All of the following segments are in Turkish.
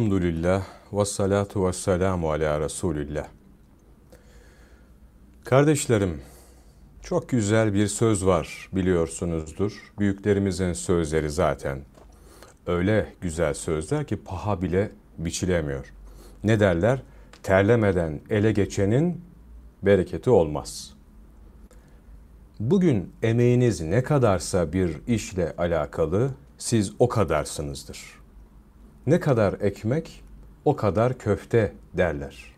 Elhamdülillah ve salatu ve selamu ala Resulillah. Kardeşlerim, çok güzel bir söz var biliyorsunuzdur. Büyüklerimizin sözleri zaten. Öyle güzel sözler ki paha bile biçilemiyor. Ne derler? Terlemeden ele geçenin bereketi olmaz. Bugün emeğiniz ne kadarsa bir işle alakalı siz o kadarsınızdır. Ne kadar ekmek, o kadar köfte derler.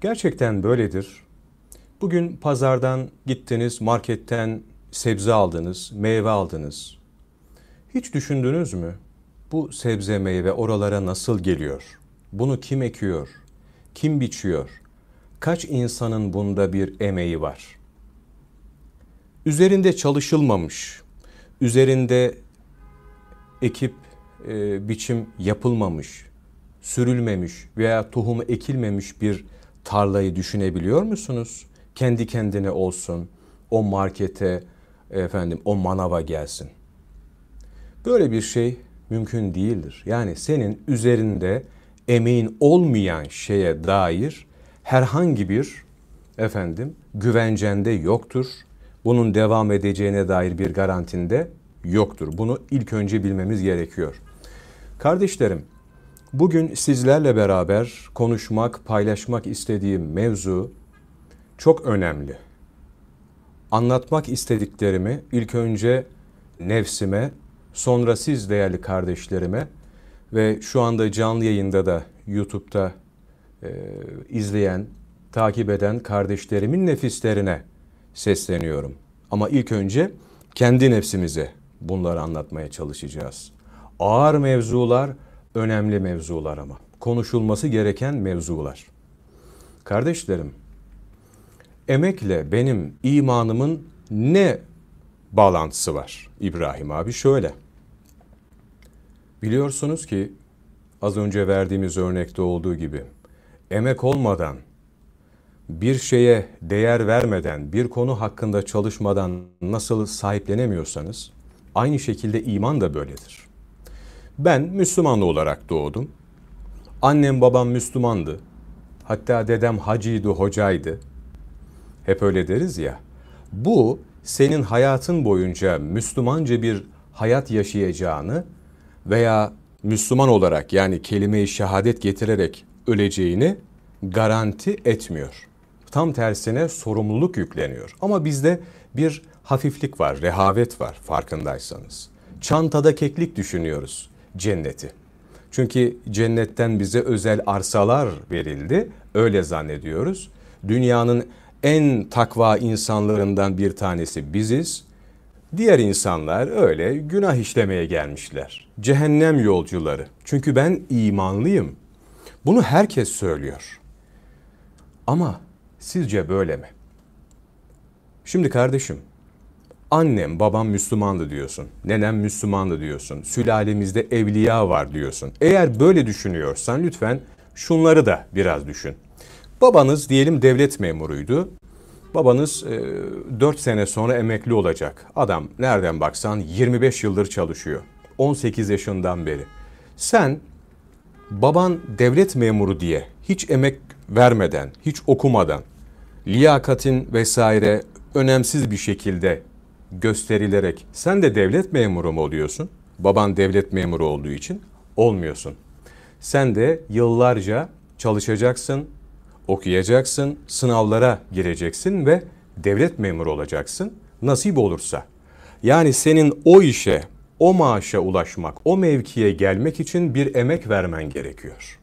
Gerçekten böyledir. Bugün pazardan gittiniz, marketten sebze aldınız, meyve aldınız. Hiç düşündünüz mü? Bu sebze meyve oralara nasıl geliyor? Bunu kim ekiyor? Kim biçiyor? Kaç insanın bunda bir emeği var? Üzerinde çalışılmamış, üzerinde ekip e, biçim yapılmamış, sürülmemiş veya tohumu ekilmemiş bir tarlayı düşünebiliyor musunuz? Kendi kendine olsun, o markete, efendim o manava gelsin. Böyle bir şey mümkün değildir. Yani senin üzerinde emeğin olmayan şeye dair herhangi bir efendim güvencende yoktur. Bunun devam edeceğine dair bir garantinde yoktur. Bunu ilk önce bilmemiz gerekiyor. Kardeşlerim, bugün sizlerle beraber konuşmak, paylaşmak istediğim mevzu çok önemli. Anlatmak istediklerimi ilk önce nefsime, sonra siz değerli kardeşlerime ve şu anda canlı yayında da YouTube'da e, izleyen, takip eden kardeşlerimin nefislerine sesleniyorum. Ama ilk önce kendi nefsimize bunları anlatmaya çalışacağız. Ağır mevzular, önemli mevzular ama. Konuşulması gereken mevzular. Kardeşlerim, emekle benim imanımın ne bağlantısı var? İbrahim abi şöyle. Biliyorsunuz ki az önce verdiğimiz örnekte olduğu gibi emek olmadan bir şeye değer vermeden, bir konu hakkında çalışmadan nasıl sahiplenemiyorsanız aynı şekilde iman da böyledir. Ben Müslüman olarak doğdum. Annem babam Müslümandı. Hatta dedem hacıydı, hocaydı. Hep öyle deriz ya. Bu senin hayatın boyunca Müslümanca bir hayat yaşayacağını veya Müslüman olarak yani kelime-i şehadet getirerek öleceğini garanti etmiyor. Tam tersine sorumluluk yükleniyor. Ama bizde bir hafiflik var, rehavet var farkındaysanız. Çantada keklik düşünüyoruz cenneti. Çünkü cennetten bize özel arsalar verildi. Öyle zannediyoruz. Dünyanın en takva insanlarından bir tanesi biziz. Diğer insanlar öyle günah işlemeye gelmişler. Cehennem yolcuları. Çünkü ben imanlıyım. Bunu herkes söylüyor. Ama sizce böyle mi? Şimdi kardeşim, Annem, babam Müslümandı diyorsun. Nenem Müslümandı diyorsun. Sülalemizde evliya var diyorsun. Eğer böyle düşünüyorsan lütfen şunları da biraz düşün. Babanız diyelim devlet memuruydu. Babanız e, 4 sene sonra emekli olacak. Adam nereden baksan 25 yıldır çalışıyor. 18 yaşından beri. Sen baban devlet memuru diye hiç emek vermeden, hiç okumadan, liyakatin vesaire önemsiz bir şekilde gösterilerek sen de devlet memuru mu oluyorsun? Baban devlet memuru olduğu için olmuyorsun. Sen de yıllarca çalışacaksın, okuyacaksın, sınavlara gireceksin ve devlet memuru olacaksın nasip olursa. Yani senin o işe, o maaşa ulaşmak, o mevkiye gelmek için bir emek vermen gerekiyor.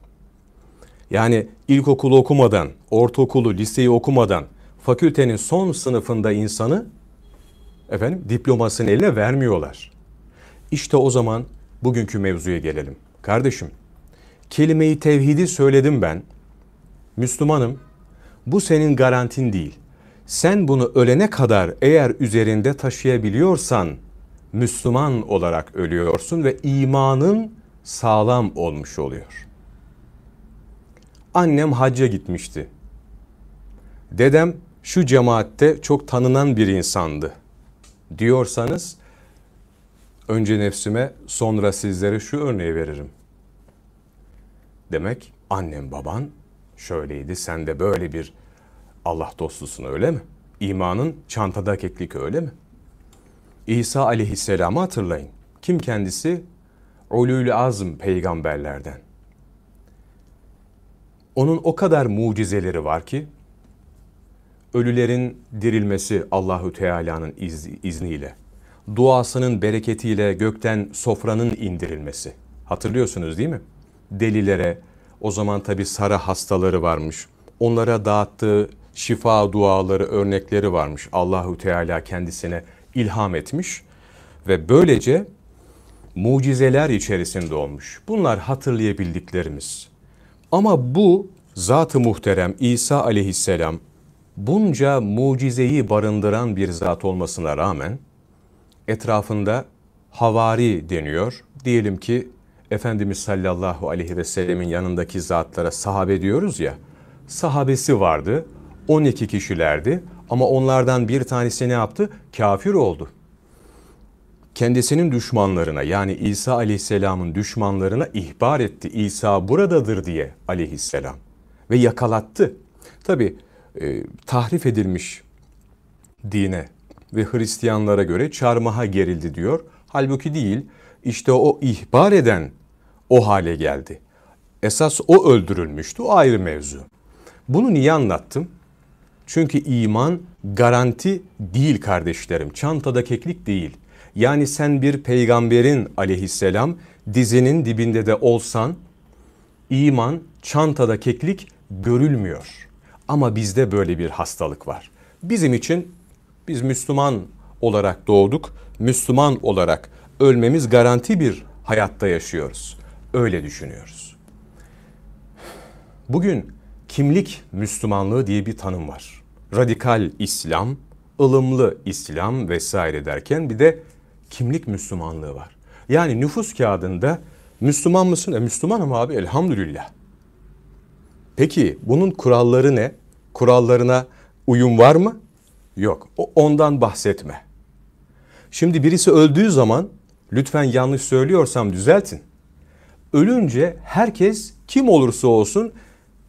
Yani ilkokulu okumadan, ortaokulu, liseyi okumadan, fakültenin son sınıfında insanı efendim diplomasını eline vermiyorlar. İşte o zaman bugünkü mevzuya gelelim. Kardeşim, kelimeyi tevhidi söyledim ben. Müslümanım. Bu senin garantin değil. Sen bunu ölene kadar eğer üzerinde taşıyabiliyorsan Müslüman olarak ölüyorsun ve imanın sağlam olmuş oluyor. Annem hacca gitmişti. Dedem şu cemaatte çok tanınan bir insandı diyorsanız önce nefsime sonra sizlere şu örneği veririm. demek annem baban şöyleydi sen de böyle bir Allah dostusun öyle mi? İmanın çantada keklik öyle mi? İsa aleyhisselamı hatırlayın. Kim kendisi? Ulul azm peygamberlerden. Onun o kadar mucizeleri var ki ölülerin dirilmesi Allahü Teala'nın iz, izniyle, duasının bereketiyle gökten sofranın indirilmesi. Hatırlıyorsunuz değil mi? Delilere, o zaman tabi Sara hastaları varmış. Onlara dağıttığı şifa duaları, örnekleri varmış. Allahü Teala kendisine ilham etmiş ve böylece mucizeler içerisinde olmuş. Bunlar hatırlayabildiklerimiz. Ama bu zat-ı muhterem İsa aleyhisselam bunca mucizeyi barındıran bir zat olmasına rağmen etrafında havari deniyor. Diyelim ki Efendimiz sallallahu aleyhi ve sellemin yanındaki zatlara sahabe diyoruz ya. Sahabesi vardı. 12 kişilerdi ama onlardan bir tanesi ne yaptı? Kafir oldu. Kendisinin düşmanlarına yani İsa aleyhisselamın düşmanlarına ihbar etti. İsa buradadır diye aleyhisselam ve yakalattı. Tabi e, tahrif edilmiş dine ve Hristiyanlara göre çarmıha gerildi diyor. Halbuki değil işte o ihbar eden o hale geldi. Esas o öldürülmüştü o ayrı mevzu. Bunu niye anlattım? Çünkü iman garanti değil kardeşlerim. Çantada keklik değil. Yani sen bir peygamberin aleyhisselam dizinin dibinde de olsan iman çantada keklik görülmüyor. Ama bizde böyle bir hastalık var. Bizim için biz Müslüman olarak doğduk. Müslüman olarak ölmemiz garanti bir hayatta yaşıyoruz. Öyle düşünüyoruz. Bugün kimlik Müslümanlığı diye bir tanım var. Radikal İslam, ılımlı İslam vesaire derken bir de kimlik Müslümanlığı var. Yani nüfus kağıdında Müslüman mısın? E Müslümanım abi elhamdülillah. Peki bunun kuralları ne? Kurallarına uyum var mı? Yok. O ondan bahsetme. Şimdi birisi öldüğü zaman lütfen yanlış söylüyorsam düzeltin. Ölünce herkes kim olursa olsun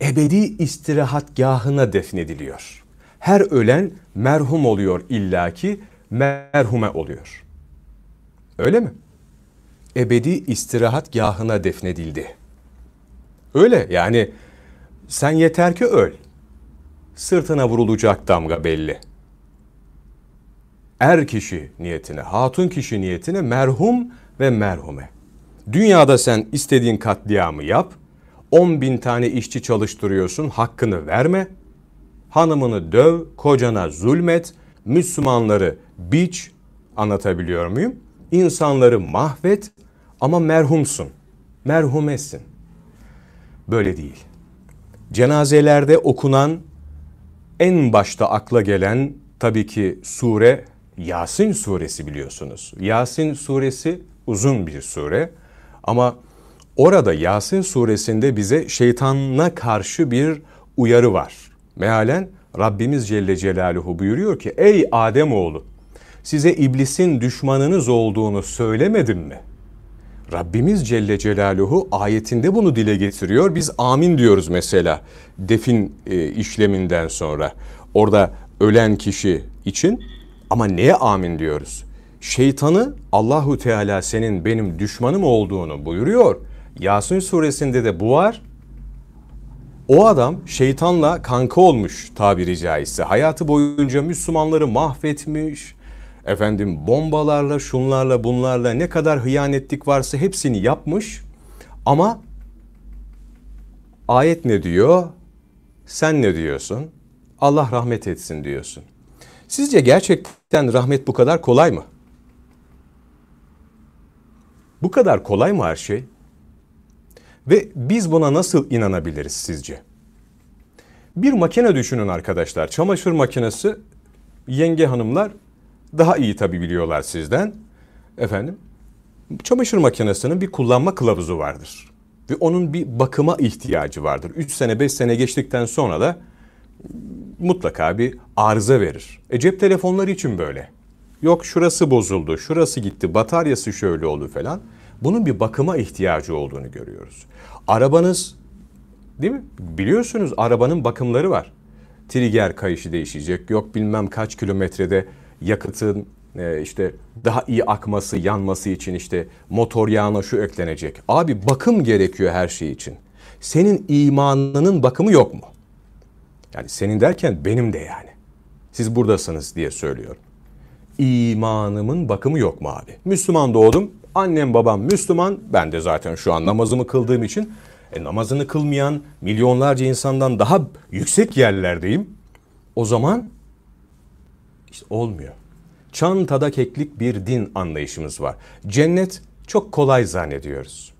ebedi istirahatgahına defnediliyor. Her ölen merhum oluyor illaki merhume oluyor. Öyle mi? Ebedi istirahatgahına defnedildi. Öyle yani sen yeter ki öl. Sırtına vurulacak damga belli. Er kişi niyetine, hatun kişi niyetine merhum ve merhume. Dünyada sen istediğin katliamı yap, 10 bin tane işçi çalıştırıyorsun, hakkını verme, hanımını döv, kocana zulmet, Müslümanları biç, anlatabiliyor muyum? İnsanları mahvet ama merhumsun, merhumesin. Böyle değil. Cenazelerde okunan en başta akla gelen tabii ki sure Yasin suresi biliyorsunuz. Yasin suresi uzun bir sure ama orada Yasin suresinde bize şeytanına karşı bir uyarı var. Mealen Rabbimiz Celle Celaluhu buyuruyor ki ey Adem oğlu size iblisin düşmanınız olduğunu söylemedim mi? Rabbimiz Celle Celaluhu ayetinde bunu dile getiriyor. Biz amin diyoruz mesela defin e, işleminden sonra. Orada ölen kişi için ama neye amin diyoruz? Şeytanı Allahu Teala senin benim düşmanım olduğunu buyuruyor. Yasin suresinde de bu var. O adam şeytanla kanka olmuş tabiri caizse. Hayatı boyunca Müslümanları mahvetmiş, efendim bombalarla, şunlarla, bunlarla ne kadar hıyanetlik varsa hepsini yapmış. Ama ayet ne diyor? Sen ne diyorsun? Allah rahmet etsin diyorsun. Sizce gerçekten rahmet bu kadar kolay mı? Bu kadar kolay mı her şey? Ve biz buna nasıl inanabiliriz sizce? Bir makine düşünün arkadaşlar. Çamaşır makinesi yenge hanımlar daha iyi tabi biliyorlar sizden. Efendim, çamaşır makinesinin bir kullanma kılavuzu vardır. Ve onun bir bakıma ihtiyacı vardır. 3 sene 5 sene geçtikten sonra da mutlaka bir arıza verir. E cep telefonları için böyle. Yok şurası bozuldu, şurası gitti, bataryası şöyle oldu falan. Bunun bir bakıma ihtiyacı olduğunu görüyoruz. Arabanız Değil mi? Biliyorsunuz arabanın bakımları var. Trigger kayışı değişecek. Yok bilmem kaç kilometrede yakıtın e, işte daha iyi akması, yanması için işte motor yağına şu eklenecek. Abi bakım gerekiyor her şey için. Senin imanının bakımı yok mu? Yani senin derken benim de yani. Siz buradasınız diye söylüyorum. İmanımın bakımı yok mu abi? Müslüman doğdum. Annem babam Müslüman. Ben de zaten şu an namazımı kıldığım için e, namazını kılmayan milyonlarca insandan daha yüksek yerlerdeyim. O zaman işte olmuyor. Çantada keklik bir din anlayışımız var. Cennet çok kolay zannediyoruz.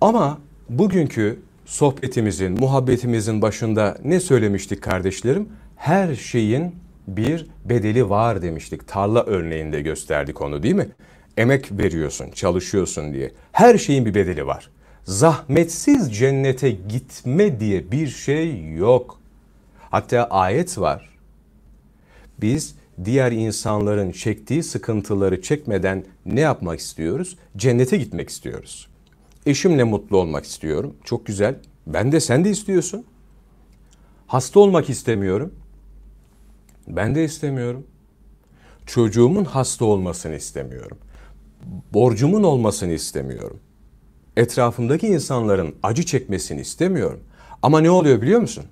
Ama bugünkü sohbetimizin, muhabbetimizin başında ne söylemiştik kardeşlerim? Her şeyin bir bedeli var demiştik. Tarla örneğinde gösterdik onu değil mi? Emek veriyorsun, çalışıyorsun diye. Her şeyin bir bedeli var. Zahmetsiz cennete gitme diye bir şey yok. Hatta ayet var. Biz diğer insanların çektiği sıkıntıları çekmeden ne yapmak istiyoruz? Cennete gitmek istiyoruz. Eşimle mutlu olmak istiyorum. Çok güzel. Ben de sen de istiyorsun. Hasta olmak istemiyorum. Ben de istemiyorum. Çocuğumun hasta olmasını istemiyorum. Borcumun olmasını istemiyorum. Etrafımdaki insanların acı çekmesini istemiyorum. Ama ne oluyor biliyor musun?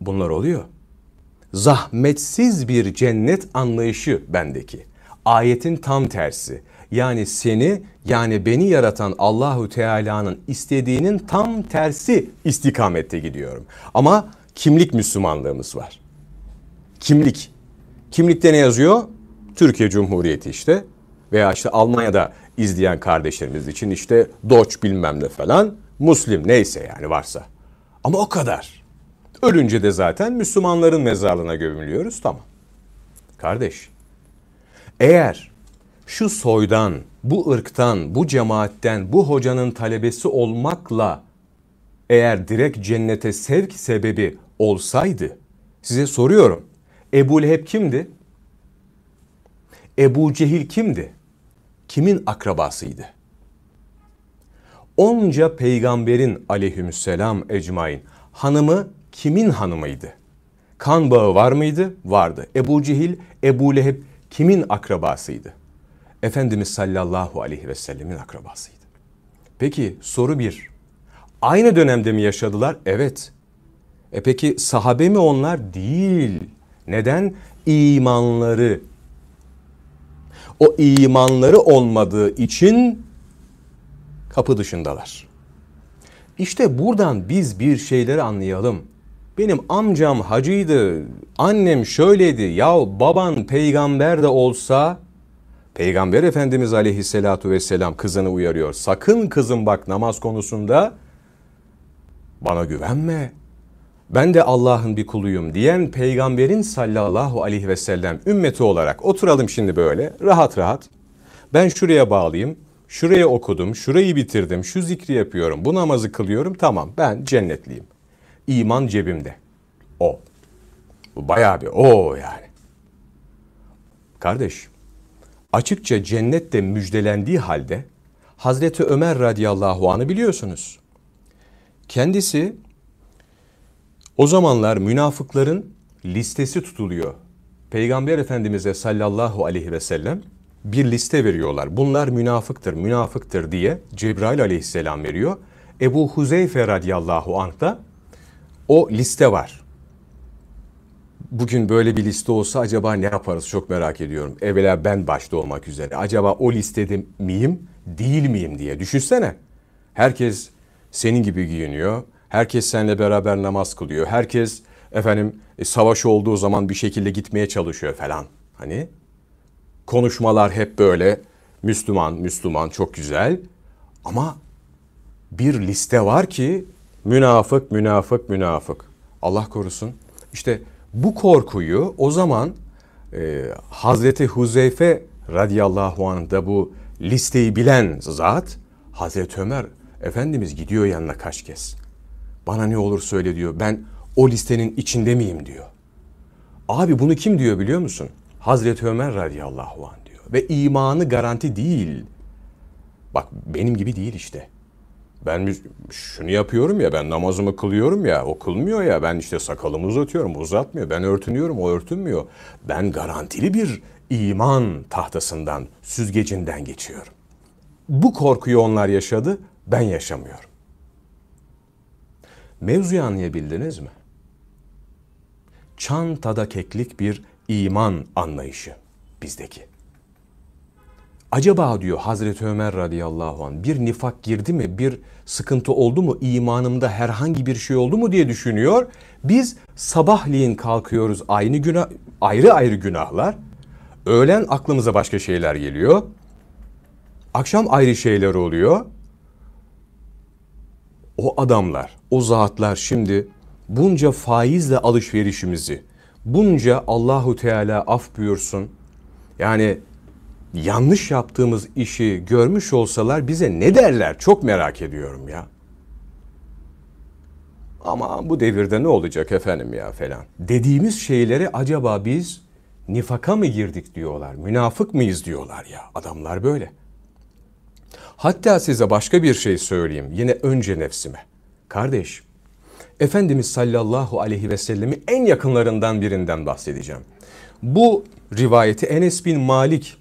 Bunlar oluyor. Zahmetsiz bir cennet anlayışı bendeki. Ayetin tam tersi. Yani seni yani beni yaratan Allahu Teala'nın istediğinin tam tersi istikamette gidiyorum. Ama kimlik Müslümanlığımız var. Kimlik. Kimlikte ne yazıyor? Türkiye Cumhuriyeti işte. Veya işte Almanya'da izleyen kardeşlerimiz için işte Doç bilmem ne falan. Muslim neyse yani varsa. Ama o kadar. Ölünce de zaten Müslümanların mezarlığına gömülüyoruz tamam. Kardeş, eğer şu soydan, bu ırktan, bu cemaatten, bu hocanın talebesi olmakla eğer direkt cennete sevk sebebi olsaydı, size soruyorum. Ebu Leheb kimdi? Ebu Cehil kimdi? Kimin akrabasıydı? Onca peygamberin aleyhümselam ecmain hanımı kimin hanımıydı? Kan bağı var mıydı? Vardı. Ebu Cehil, Ebu Leheb kimin akrabasıydı? Efendimiz sallallahu aleyhi ve sellemin akrabasıydı. Peki soru bir. Aynı dönemde mi yaşadılar? Evet. E peki sahabe mi onlar? Değil. Neden? İmanları. O imanları olmadığı için kapı dışındalar. İşte buradan biz bir şeyleri anlayalım. Benim amcam hacıydı, annem şöyleydi. Ya baban peygamber de olsa Peygamber Efendimiz Aleyhisselatu Vesselam kızını uyarıyor. Sakın kızım bak namaz konusunda bana güvenme. Ben de Allah'ın bir kuluyum diyen peygamberin sallallahu aleyhi ve sellem ümmeti olarak oturalım şimdi böyle rahat rahat. Ben şuraya bağlayayım, şuraya okudum, şurayı bitirdim, şu zikri yapıyorum, bu namazı kılıyorum tamam ben cennetliyim. İman cebimde. O. Bu bayağı bir o yani. Kardeş, açıkça cennette müjdelendiği halde Hazreti Ömer radıyallahu anı biliyorsunuz. Kendisi o zamanlar münafıkların listesi tutuluyor. Peygamber Efendimiz'e sallallahu aleyhi ve sellem bir liste veriyorlar. Bunlar münafıktır, münafıktır diye Cebrail aleyhisselam veriyor. Ebu Huzeyfe radıyallahu anh da o liste var. Bugün böyle bir liste olsa acaba ne yaparız çok merak ediyorum. Evvela ben başta olmak üzere. Acaba o listede miyim, değil miyim diye. Düşünsene. Herkes senin gibi giyiniyor. Herkes seninle beraber namaz kılıyor. Herkes efendim e, savaş olduğu zaman bir şekilde gitmeye çalışıyor falan. Hani konuşmalar hep böyle Müslüman, Müslüman çok güzel. Ama bir liste var ki münafık, münafık, münafık. Allah korusun. İşte bu korkuyu o zaman e, Hazreti Huzeyfe radıyallahu anh bu listeyi bilen zat Hazreti Ömer Efendimiz gidiyor yanına kaç kez. Bana ne olur söyle diyor. Ben o listenin içinde miyim diyor. Abi bunu kim diyor biliyor musun? Hazreti Ömer radıyallahu anh diyor. Ve imanı garanti değil. Bak benim gibi değil işte. Ben şunu yapıyorum ya, ben namazımı kılıyorum ya, o kılmıyor ya, ben işte sakalımı uzatıyorum, uzatmıyor, ben örtünüyorum, o örtünmüyor. Ben garantili bir iman tahtasından, süzgecinden geçiyorum. Bu korkuyu onlar yaşadı, ben yaşamıyorum. Mevzuyu anlayabildiniz mi? Çantada keklik bir iman anlayışı bizdeki. Acaba diyor Hazreti Ömer radıyallahu anh bir nifak girdi mi, bir sıkıntı oldu mu, imanımda herhangi bir şey oldu mu diye düşünüyor. Biz sabahleyin kalkıyoruz aynı günah, ayrı ayrı günahlar. Öğlen aklımıza başka şeyler geliyor. Akşam ayrı şeyler oluyor. O adamlar, o zatlar şimdi bunca faizle alışverişimizi, bunca Allahu Teala af buyursun. Yani yanlış yaptığımız işi görmüş olsalar bize ne derler çok merak ediyorum ya. Ama bu devirde ne olacak efendim ya falan. Dediğimiz şeyleri acaba biz nifaka mı girdik diyorlar, münafık mıyız diyorlar ya. Adamlar böyle. Hatta size başka bir şey söyleyeyim yine önce nefsime. Kardeş, Efendimiz sallallahu aleyhi ve sellemi en yakınlarından birinden bahsedeceğim. Bu rivayeti Enes bin Malik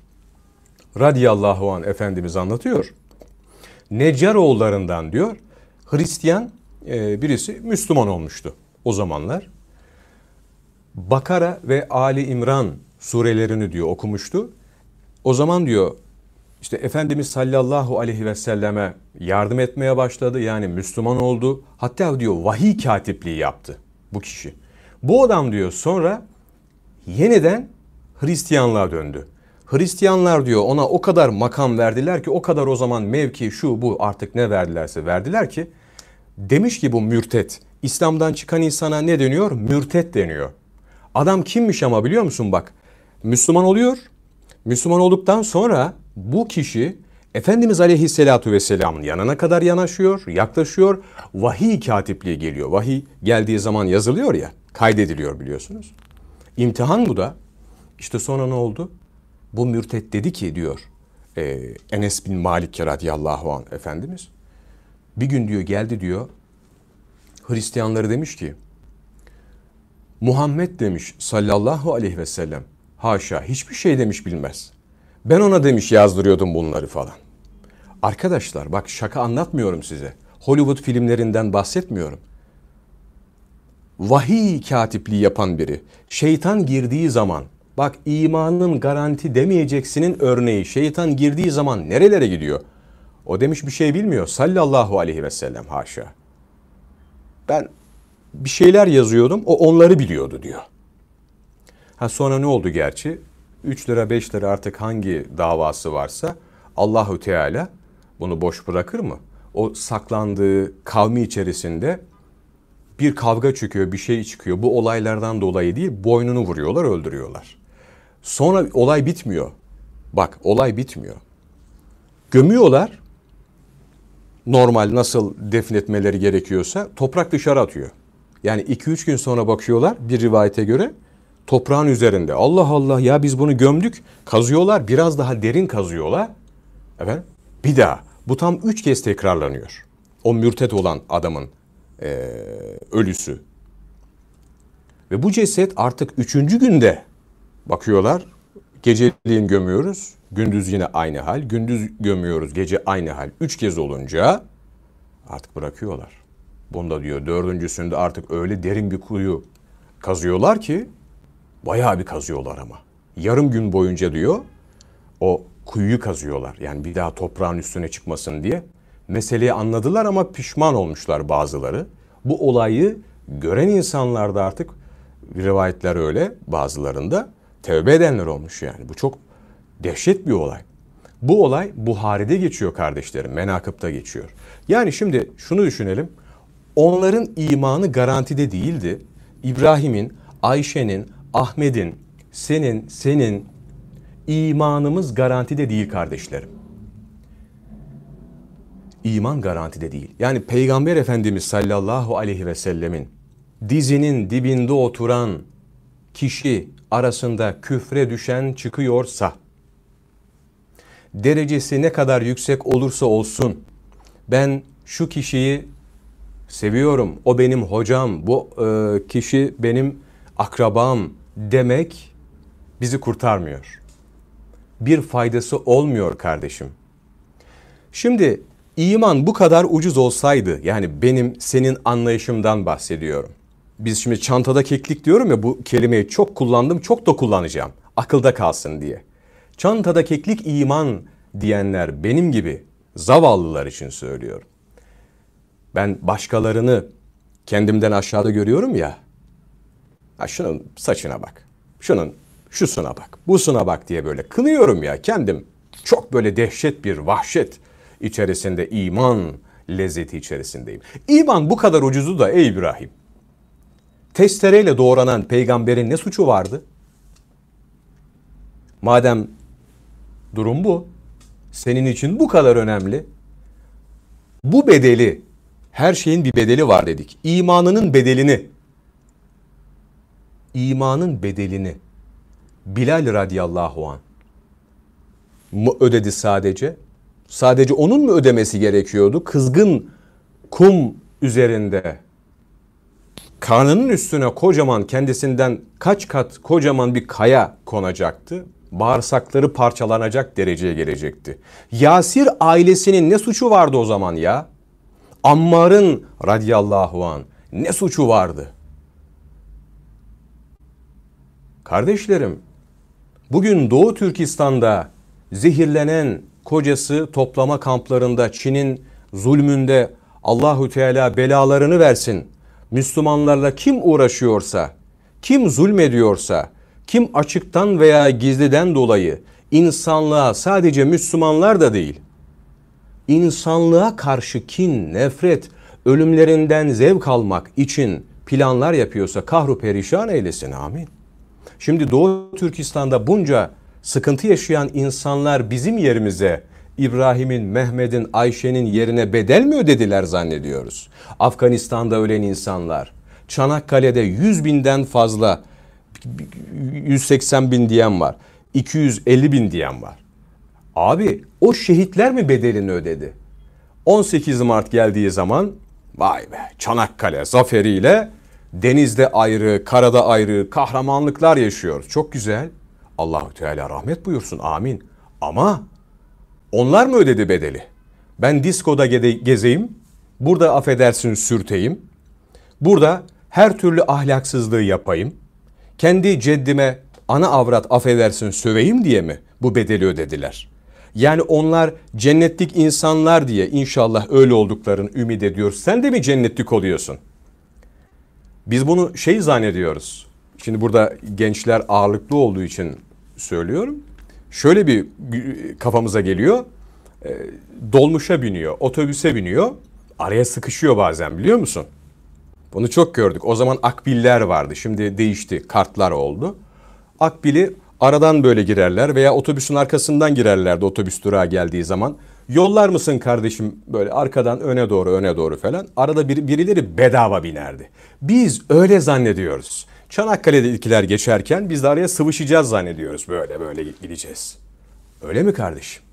radiyallahu an Efendimiz anlatıyor. Neccaroğullarından diyor Hristiyan e, birisi Müslüman olmuştu o zamanlar. Bakara ve Ali İmran surelerini diyor okumuştu. O zaman diyor işte Efendimiz sallallahu aleyhi ve selleme yardım etmeye başladı. Yani Müslüman oldu. Hatta diyor vahiy katipliği yaptı bu kişi. Bu adam diyor sonra yeniden Hristiyanlığa döndü. Hristiyanlar diyor ona o kadar makam verdiler ki o kadar o zaman mevki şu bu artık ne verdilerse verdiler ki demiş ki bu mürtet İslam'dan çıkan insana ne deniyor? Mürtet deniyor. Adam kimmiş ama biliyor musun bak Müslüman oluyor. Müslüman olduktan sonra bu kişi Efendimiz Aleyhisselatü Vesselam'ın yanına kadar yanaşıyor, yaklaşıyor. Vahiy katipliği geliyor. Vahiy geldiği zaman yazılıyor ya, kaydediliyor biliyorsunuz. İmtihan bu da. İşte sonra ne oldu? Bu mürtet dedi ki diyor e, Enes bin Malik radıyallahu anh Efendimiz. Bir gün diyor geldi diyor Hristiyanları demiş ki Muhammed demiş sallallahu aleyhi ve sellem haşa hiçbir şey demiş bilmez. Ben ona demiş yazdırıyordum bunları falan. Arkadaşlar bak şaka anlatmıyorum size. Hollywood filmlerinden bahsetmiyorum. Vahiy katipliği yapan biri şeytan girdiği zaman Bak imanın garanti demeyeceksinin örneği. Şeytan girdiği zaman nerelere gidiyor? O demiş bir şey bilmiyor. Sallallahu aleyhi ve sellem haşa. Ben bir şeyler yazıyordum. O onları biliyordu diyor. Ha sonra ne oldu gerçi? 3 lira 5 lira artık hangi davası varsa Allahu Teala bunu boş bırakır mı? O saklandığı kavmi içerisinde bir kavga çıkıyor, bir şey çıkıyor. Bu olaylardan dolayı değil, boynunu vuruyorlar, öldürüyorlar. Sonra olay bitmiyor. Bak olay bitmiyor. Gömüyorlar. Normal nasıl defnetmeleri gerekiyorsa toprak dışarı atıyor. Yani 2-3 gün sonra bakıyorlar bir rivayete göre toprağın üzerinde. Allah Allah ya biz bunu gömdük. Kazıyorlar biraz daha derin kazıyorlar. Evet. Bir daha. Bu tam 3 kez tekrarlanıyor. O mürtet olan adamın e, ölüsü. Ve bu ceset artık üçüncü günde Bakıyorlar geceliğin gömüyoruz. Gündüz yine aynı hal. Gündüz gömüyoruz. Gece aynı hal. Üç kez olunca artık bırakıyorlar. Bunda diyor dördüncüsünde artık öyle derin bir kuyu kazıyorlar ki bayağı bir kazıyorlar ama. Yarım gün boyunca diyor o kuyuyu kazıyorlar. Yani bir daha toprağın üstüne çıkmasın diye. Meseleyi anladılar ama pişman olmuşlar bazıları. Bu olayı gören insanlar da artık rivayetler öyle bazılarında tevbe edenler olmuş yani. Bu çok dehşet bir olay. Bu olay Buhari'de geçiyor kardeşlerim, Menakıp'ta geçiyor. Yani şimdi şunu düşünelim. Onların imanı garantide değildi. İbrahim'in, Ayşe'nin, Ahmet'in, senin, senin imanımız garantide değil kardeşlerim. İman garantide değil. Yani Peygamber Efendimiz sallallahu aleyhi ve sellemin dizinin dibinde oturan kişi arasında küfre düşen çıkıyorsa, derecesi ne kadar yüksek olursa olsun, ben şu kişiyi seviyorum, o benim hocam, bu e, kişi benim akrabam demek bizi kurtarmıyor. Bir faydası olmuyor kardeşim. Şimdi iman bu kadar ucuz olsaydı yani benim senin anlayışımdan bahsediyorum. Biz şimdi çantada keklik diyorum ya bu kelimeyi çok kullandım çok da kullanacağım. Akılda kalsın diye. Çantada keklik iman diyenler benim gibi zavallılar için söylüyorum. Ben başkalarını kendimden aşağıda görüyorum ya. Ha şunun saçına bak. Şunun şusuna bak. Busuna bak diye böyle kınıyorum ya kendim. Çok böyle dehşet bir vahşet içerisinde iman lezzeti içerisindeyim. İman bu kadar ucuzu da ey İbrahim. Testereyle doğranan peygamberin ne suçu vardı? Madem durum bu, senin için bu kadar önemli. Bu bedeli, her şeyin bir bedeli var dedik. İmanının bedelini, imanın bedelini Bilal radıyallahu an mı ödedi sadece? Sadece onun mu ödemesi gerekiyordu? Kızgın kum üzerinde karnının üstüne kocaman kendisinden kaç kat kocaman bir kaya konacaktı. Bağırsakları parçalanacak dereceye gelecekti. Yasir ailesinin ne suçu vardı o zaman ya? Ammar'ın radıyallahu an ne suçu vardı? Kardeşlerim, bugün Doğu Türkistan'da zehirlenen kocası toplama kamplarında Çin'in zulmünde Allahü Teala belalarını versin. Müslümanlarla kim uğraşıyorsa, kim zulmediyorsa, kim açıktan veya gizliden dolayı insanlığa sadece Müslümanlar da değil, insanlığa karşı kin, nefret, ölümlerinden zevk almak için planlar yapıyorsa kahru perişan eylesin amin. Şimdi Doğu Türkistan'da bunca sıkıntı yaşayan insanlar bizim yerimize İbrahim'in, Mehmet'in, Ayşe'nin yerine bedel mi ödediler zannediyoruz? Afganistan'da ölen insanlar, Çanakkale'de 100 binden fazla, 180 bin diyen var, 250 bin diyen var. Abi o şehitler mi bedelini ödedi? 18 Mart geldiği zaman vay be Çanakkale zaferiyle denizde ayrı, karada ayrı kahramanlıklar yaşıyoruz. Çok güzel. Allahü Teala rahmet buyursun. Amin. Ama onlar mı ödedi bedeli? Ben diskoda gezeyim, burada affedersin sürteyim, burada her türlü ahlaksızlığı yapayım, kendi ceddime ana avrat affedersin söveyim diye mi bu bedeli ödediler? Yani onlar cennetlik insanlar diye inşallah öyle olduklarını ümit ediyoruz. Sen de mi cennetlik oluyorsun? Biz bunu şey zannediyoruz. Şimdi burada gençler ağırlıklı olduğu için söylüyorum. Şöyle bir kafamıza geliyor. E, dolmuşa biniyor, otobüse biniyor. Araya sıkışıyor bazen biliyor musun? Bunu çok gördük. O zaman akbiller vardı. Şimdi değişti. Kartlar oldu. Akbili aradan böyle girerler veya otobüsün arkasından girerlerdi otobüs durağa geldiği zaman. Yollar mısın kardeşim böyle arkadan öne doğru öne doğru falan. Arada bir, birileri bedava binerdi. Biz öyle zannediyoruz. Çanakkale'de ilkiler geçerken biz de araya sıvışacağız zannediyoruz. Böyle böyle gideceğiz. Öyle mi kardeşim?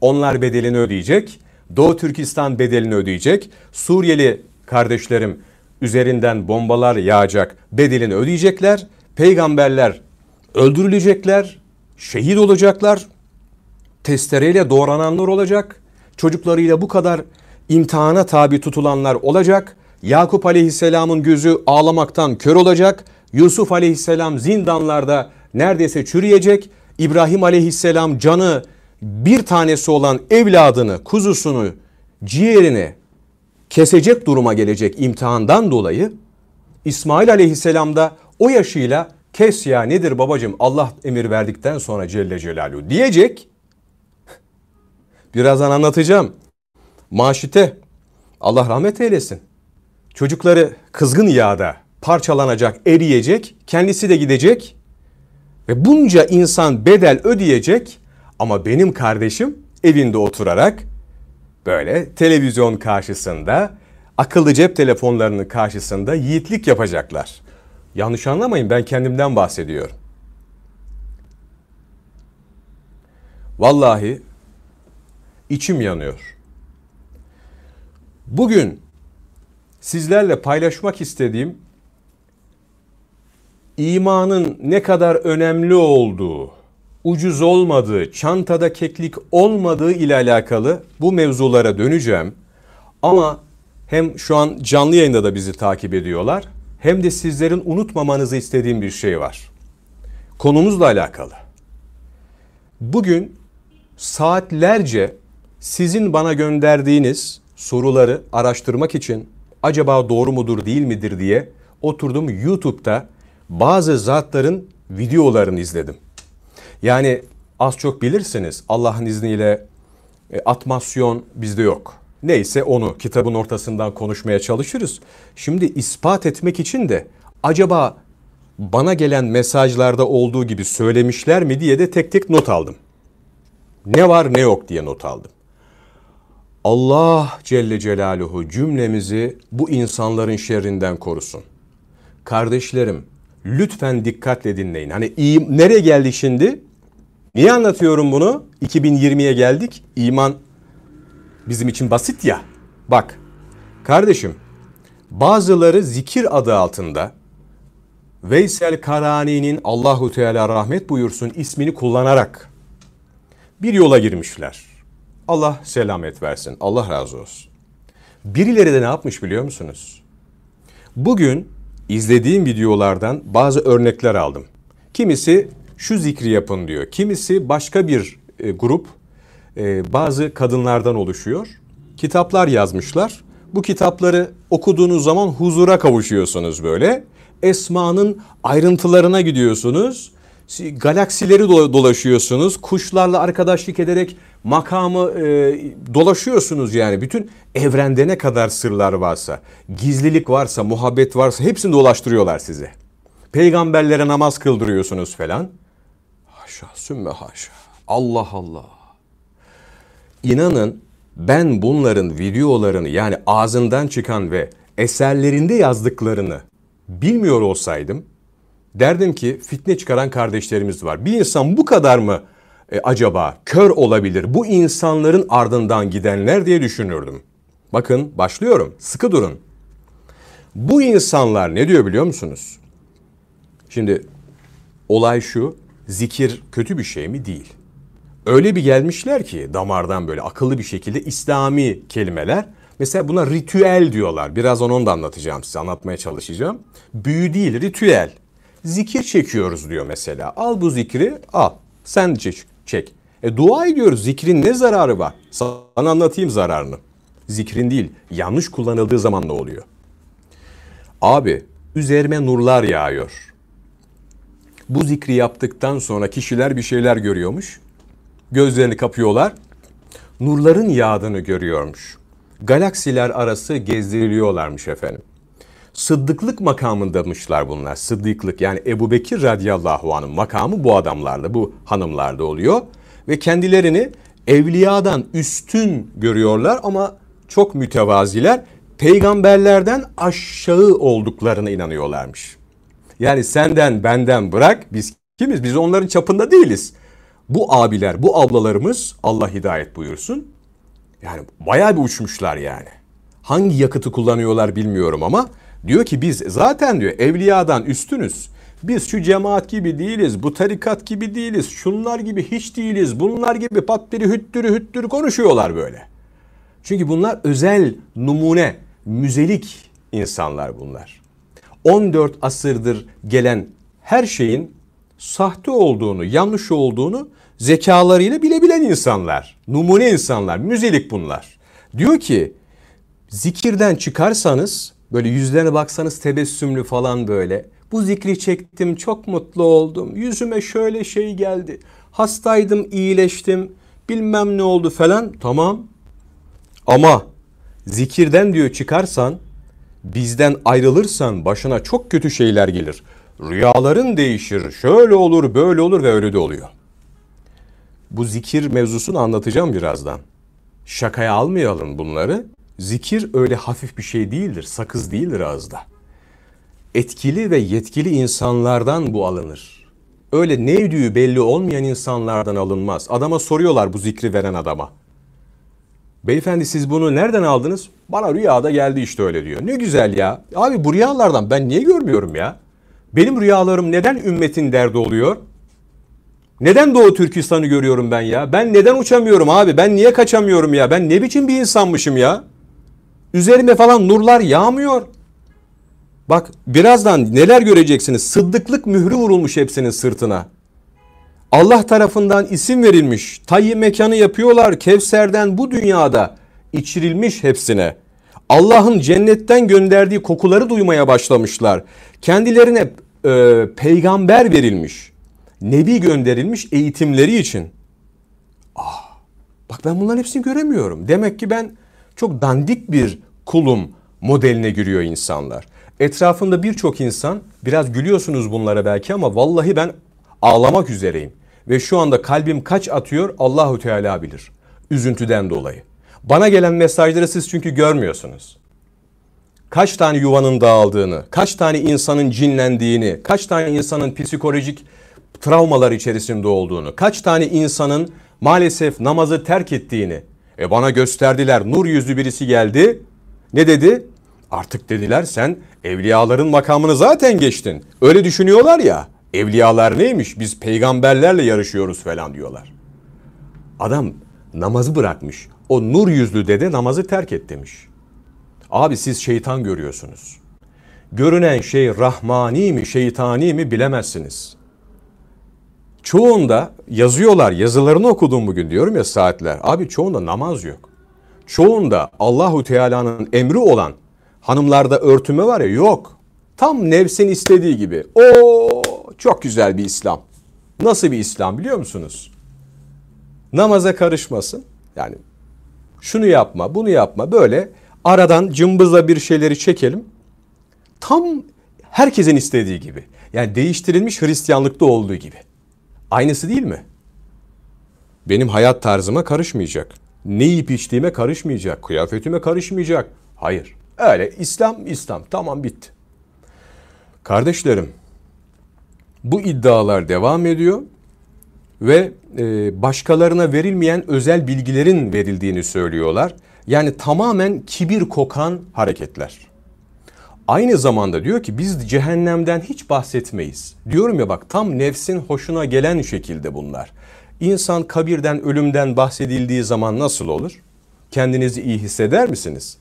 Onlar bedelini ödeyecek. Doğu Türkistan bedelini ödeyecek. Suriyeli kardeşlerim üzerinden bombalar yağacak bedelini ödeyecekler. Peygamberler öldürülecekler, şehit olacaklar, testereyle doğrananlar olacak, çocuklarıyla bu kadar imtihana tabi tutulanlar olacak, Yakup Aleyhisselam'ın gözü ağlamaktan kör olacak, Yusuf Aleyhisselam zindanlarda neredeyse çürüyecek, İbrahim Aleyhisselam canı bir tanesi olan evladını, kuzusunu, ciğerini kesecek duruma gelecek imtihandan dolayı İsmail Aleyhisselam da o yaşıyla kes ya nedir babacım Allah emir verdikten sonra Celle Celaluhu diyecek. Birazdan anlatacağım. Maşite Allah rahmet eylesin. Çocukları kızgın yağda parçalanacak, eriyecek, kendisi de gidecek ve bunca insan bedel ödeyecek ama benim kardeşim evinde oturarak böyle televizyon karşısında, akıllı cep telefonlarının karşısında yiğitlik yapacaklar. Yanlış anlamayın ben kendimden bahsediyorum. Vallahi içim yanıyor. Bugün sizlerle paylaşmak istediğim imanın ne kadar önemli olduğu, ucuz olmadığı, çantada keklik olmadığı ile alakalı bu mevzulara döneceğim. Ama hem şu an canlı yayında da bizi takip ediyorlar hem de sizlerin unutmamanızı istediğim bir şey var. Konumuzla alakalı. Bugün saatlerce sizin bana gönderdiğiniz soruları araştırmak için acaba doğru mudur değil midir diye oturdum YouTube'da bazı zatların videolarını izledim. Yani az çok bilirsiniz Allah'ın izniyle e, atmasyon bizde yok. Neyse onu kitabın ortasından konuşmaya çalışırız. Şimdi ispat etmek için de acaba bana gelen mesajlarda olduğu gibi söylemişler mi diye de tek tek not aldım. Ne var ne yok diye not aldım. Allah Celle Celaluhu cümlemizi bu insanların şerrinden korusun. Kardeşlerim lütfen dikkatle dinleyin. Hani iyi, nereye geldik şimdi? Niye anlatıyorum bunu? 2020'ye geldik. İman bizim için basit ya. Bak kardeşim bazıları zikir adı altında Veysel Karani'nin Allahu Teala rahmet buyursun ismini kullanarak bir yola girmişler. Allah selamet versin. Allah razı olsun. Birileri de ne yapmış biliyor musunuz? Bugün izlediğim videolardan bazı örnekler aldım. Kimisi şu zikri yapın diyor. Kimisi başka bir e, grup e, bazı kadınlardan oluşuyor. Kitaplar yazmışlar. Bu kitapları okuduğunuz zaman huzura kavuşuyorsunuz böyle. Esma'nın ayrıntılarına gidiyorsunuz. Galaksileri dolaşıyorsunuz. Kuşlarla arkadaşlık ederek makamı e, dolaşıyorsunuz yani. Bütün evrende ne kadar sırlar varsa, gizlilik varsa, muhabbet varsa hepsini dolaştırıyorlar size. Peygamberlere namaz kıldırıyorsunuz falan. Haşa, sümme haşa. Allah Allah. İnanın ben bunların videolarını yani ağzından çıkan ve eserlerinde yazdıklarını bilmiyor olsaydım derdim ki fitne çıkaran kardeşlerimiz var. Bir insan bu kadar mı e, acaba kör olabilir? Bu insanların ardından gidenler diye düşünürdüm. Bakın başlıyorum. Sıkı durun. Bu insanlar ne diyor biliyor musunuz? Şimdi olay şu. Zikir kötü bir şey mi? Değil. Öyle bir gelmişler ki damardan böyle akıllı bir şekilde İslami kelimeler. Mesela buna ritüel diyorlar. Biraz onu da anlatacağım size, anlatmaya çalışacağım. Büyü değil, ritüel. Zikir çekiyoruz diyor mesela. Al bu zikri, al. Sen çek. çek. E dua ediyoruz. Zikrin ne zararı var? Sana anlatayım zararını. Zikrin değil, yanlış kullanıldığı zaman ne oluyor? Abi, üzerime nurlar yağıyor. Bu zikri yaptıktan sonra kişiler bir şeyler görüyormuş. Gözlerini kapıyorlar. Nurların yağdığını görüyormuş. Galaksiler arası gezdiriliyorlarmış efendim. Sıddıklık makamındamışlar bunlar. Sıddıklık yani Ebu Bekir radıyallahu anh'ın makamı bu adamlarda, bu hanımlarda oluyor. Ve kendilerini evliyadan üstün görüyorlar ama çok mütevaziler. Peygamberlerden aşağı olduklarına inanıyorlarmış. Yani senden benden bırak biz kimiz? Biz onların çapında değiliz. Bu abiler, bu ablalarımız Allah hidayet buyursun. Yani bayağı bir uçmuşlar yani. Hangi yakıtı kullanıyorlar bilmiyorum ama diyor ki biz zaten diyor evliyadan üstünüz. Biz şu cemaat gibi değiliz, bu tarikat gibi değiliz, şunlar gibi hiç değiliz, bunlar gibi patleri hüttürü hüttürü konuşuyorlar böyle. Çünkü bunlar özel, numune, müzelik insanlar bunlar. 14 asırdır gelen her şeyin sahte olduğunu, yanlış olduğunu zekalarıyla bilebilen insanlar. Numune insanlar, müzelik bunlar. Diyor ki zikirden çıkarsanız böyle yüzlerine baksanız tebessümlü falan böyle. Bu zikri çektim çok mutlu oldum. Yüzüme şöyle şey geldi. Hastaydım iyileştim bilmem ne oldu falan tamam. Ama zikirden diyor çıkarsan bizden ayrılırsan başına çok kötü şeyler gelir. Rüyaların değişir, şöyle olur, böyle olur ve öyle de oluyor. Bu zikir mevzusunu anlatacağım birazdan. Şakaya almayalım bunları. Zikir öyle hafif bir şey değildir, sakız değildir ağızda. Etkili ve yetkili insanlardan bu alınır. Öyle ne belli olmayan insanlardan alınmaz. Adama soruyorlar bu zikri veren adama. Beyefendi siz bunu nereden aldınız? Bana rüyada geldi işte öyle diyor. Ne güzel ya. Abi bu rüyalardan ben niye görmüyorum ya? Benim rüyalarım neden ümmetin derdi oluyor? Neden Doğu Türkistan'ı görüyorum ben ya? Ben neden uçamıyorum abi? Ben niye kaçamıyorum ya? Ben ne biçim bir insanmışım ya? Üzerime falan nurlar yağmıyor. Bak birazdan neler göreceksiniz. Sıddıklık mührü vurulmuş hepsinin sırtına. Allah tarafından isim verilmiş. Tayyi mekanı yapıyorlar. Kevser'den bu dünyada içirilmiş hepsine. Allah'ın cennetten gönderdiği kokuları duymaya başlamışlar. Kendilerine e, peygamber verilmiş. Nebi gönderilmiş eğitimleri için. Ah, bak ben bunların hepsini göremiyorum. Demek ki ben çok dandik bir kulum modeline giriyor insanlar. Etrafında birçok insan biraz gülüyorsunuz bunlara belki ama vallahi ben ağlamak üzereyim. Ve şu anda kalbim kaç atıyor Allahu Teala bilir. Üzüntüden dolayı. Bana gelen mesajları siz çünkü görmüyorsunuz. Kaç tane yuvanın dağıldığını, kaç tane insanın cinlendiğini, kaç tane insanın psikolojik travmalar içerisinde olduğunu, kaç tane insanın maalesef namazı terk ettiğini e bana gösterdiler. Nur yüzlü birisi geldi. Ne dedi? Artık dediler sen evliyaların makamını zaten geçtin. Öyle düşünüyorlar ya. Evliyalar neymiş? Biz peygamberlerle yarışıyoruz falan diyorlar. Adam namazı bırakmış. O nur yüzlü dede namazı terk et demiş. Abi siz şeytan görüyorsunuz. Görünen şey rahmani mi şeytani mi bilemezsiniz. Çoğunda yazıyorlar yazılarını okudum bugün diyorum ya saatler. Abi çoğunda namaz yok. Çoğunda Allahu Teala'nın emri olan hanımlarda örtünme var ya yok. Tam nefsin istediği gibi. O çok güzel bir İslam. Nasıl bir İslam biliyor musunuz? Namaza karışmasın. Yani şunu yapma, bunu yapma. Böyle aradan cımbızla bir şeyleri çekelim. Tam herkesin istediği gibi. Yani değiştirilmiş Hristiyanlıkta olduğu gibi. Aynısı değil mi? Benim hayat tarzıma karışmayacak. Ne yiyip içtiğime karışmayacak. Kıyafetime karışmayacak. Hayır. Öyle İslam İslam. Tamam bitti. Kardeşlerim bu iddialar devam ediyor ve e, başkalarına verilmeyen özel bilgilerin verildiğini söylüyorlar. Yani tamamen kibir kokan hareketler. Aynı zamanda diyor ki biz cehennemden hiç bahsetmeyiz. Diyorum ya bak tam nefsin hoşuna gelen şekilde bunlar. İnsan kabirden, ölümden bahsedildiği zaman nasıl olur? Kendinizi iyi hisseder misiniz?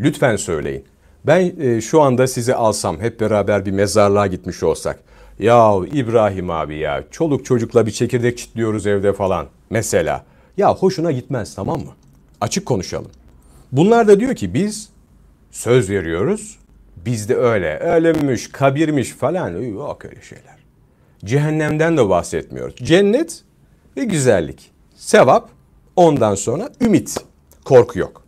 Lütfen söyleyin. Ben e, şu anda sizi alsam, hep beraber bir mezarlığa gitmiş olsak. Ya İbrahim abi ya, çoluk çocukla bir çekirdek çitliyoruz evde falan mesela. Ya hoşuna gitmez tamam mı? Açık konuşalım. Bunlar da diyor ki biz söz veriyoruz. Bizde öyle, ölümmüş, kabirmiş falan yok öyle şeyler. Cehennemden de bahsetmiyoruz. Cennet ve güzellik. Sevap, ondan sonra ümit. Korku yok.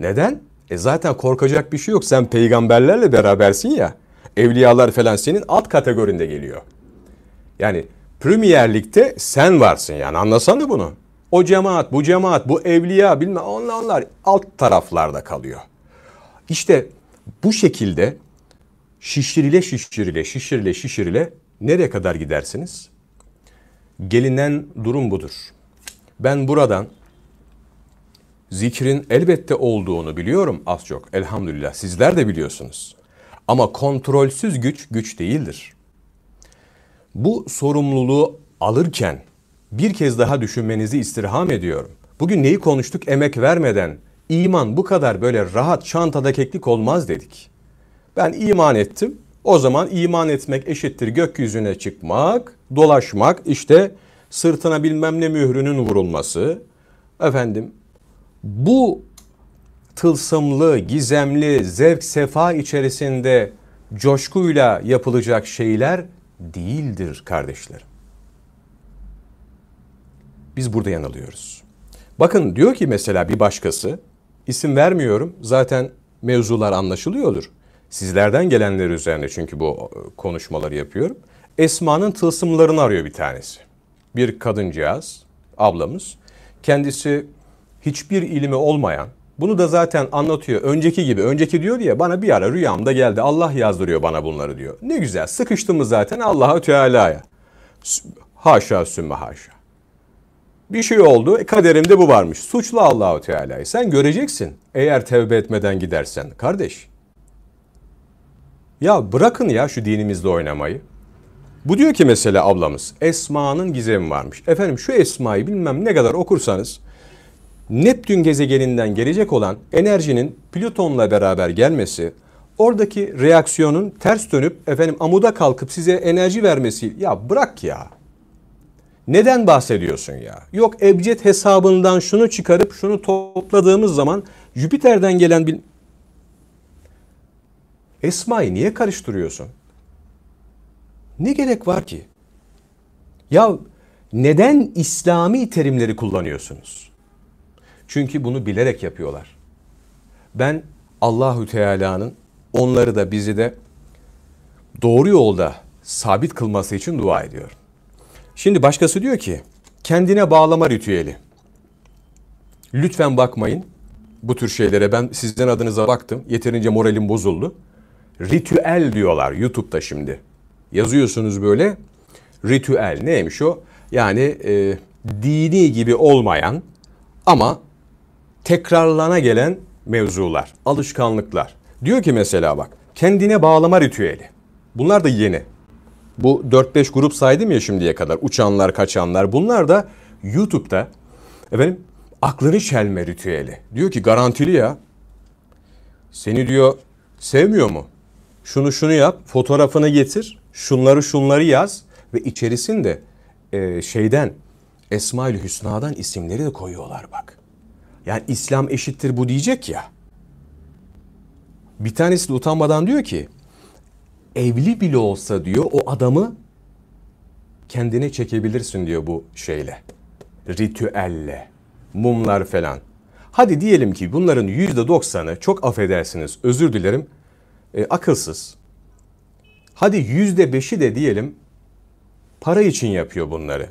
Neden? E zaten korkacak bir şey yok. Sen peygamberlerle berabersin ya. Evliyalar falan senin alt kategorinde geliyor. Yani Premier Lig'de sen varsın yani anlasana bunu. O cemaat, bu cemaat, bu evliya bilmem onlar, onlar alt taraflarda kalıyor. İşte bu şekilde şişirile şişirile şişirile şişirile nereye kadar gidersiniz? Gelinen durum budur. Ben buradan zikrin elbette olduğunu biliyorum az çok elhamdülillah sizler de biliyorsunuz. Ama kontrolsüz güç güç değildir. Bu sorumluluğu alırken bir kez daha düşünmenizi istirham ediyorum. Bugün neyi konuştuk emek vermeden iman bu kadar böyle rahat çantada keklik olmaz dedik. Ben iman ettim. O zaman iman etmek eşittir gökyüzüne çıkmak, dolaşmak, işte sırtına bilmem ne mührünün vurulması. Efendim bu tılsımlı, gizemli, zevk sefa içerisinde coşkuyla yapılacak şeyler değildir kardeşlerim. Biz burada yanılıyoruz. Bakın diyor ki mesela bir başkası, isim vermiyorum zaten mevzular anlaşılıyordur. Sizlerden gelenler üzerine çünkü bu e, konuşmaları yapıyorum. Esma'nın tılsımlarını arıyor bir tanesi. Bir kadıncağız, ablamız. Kendisi hiçbir ilmi olmayan, bunu da zaten anlatıyor. Önceki gibi, önceki diyor ya bana bir ara rüyamda geldi. Allah yazdırıyor bana bunları diyor. Ne güzel. Sıkıştı zaten Allah'a Teala'ya. Haşa sümme haşa. Bir şey oldu. E, kaderimde bu varmış. Suçlu Allahu Teala'yı. Sen göreceksin. Eğer tevbe etmeden gidersen. Kardeş. Ya bırakın ya şu dinimizde oynamayı. Bu diyor ki mesela ablamız Esma'nın gizemi varmış. Efendim şu Esma'yı bilmem ne kadar okursanız Neptün gezegeninden gelecek olan enerjinin Plüton'la beraber gelmesi, oradaki reaksiyonun ters dönüp efendim amuda kalkıp size enerji vermesi ya bırak ya. Neden bahsediyorsun ya? Yok ebced hesabından şunu çıkarıp şunu topladığımız zaman Jüpiter'den gelen bir Esma'yı niye karıştırıyorsun? Ne gerek var ki? Ya neden İslami terimleri kullanıyorsunuz? Çünkü bunu bilerek yapıyorlar. Ben Allahü Teala'nın onları da bizi de doğru yolda sabit kılması için dua ediyorum. Şimdi başkası diyor ki kendine bağlama ritüeli. Lütfen bakmayın bu tür şeylere. Ben sizden adınıza baktım. Yeterince moralim bozuldu. Ritüel diyorlar YouTube'da şimdi. Yazıyorsunuz böyle ritüel. Neymiş o? Yani e, dini gibi olmayan ama tekrarlana gelen mevzular, alışkanlıklar. Diyor ki mesela bak kendine bağlama ritüeli. Bunlar da yeni. Bu 4-5 grup saydım ya şimdiye kadar. Uçanlar, kaçanlar. Bunlar da YouTube'da efendim aklını çelme ritüeli. Diyor ki garantili ya. Seni diyor sevmiyor mu? Şunu şunu yap, fotoğrafını getir, şunları şunları yaz ve içerisinde e, şeyden Esma-ül Hüsna'dan isimleri de koyuyorlar bak. Yani İslam eşittir bu diyecek ya. Bir tanesi de utanmadan diyor ki evli bile olsa diyor o adamı kendine çekebilirsin diyor bu şeyle. Ritüelle, mumlar falan. Hadi diyelim ki bunların yüzde doksanı çok affedersiniz özür dilerim e, akılsız. Hadi yüzde beşi de diyelim para için yapıyor bunları.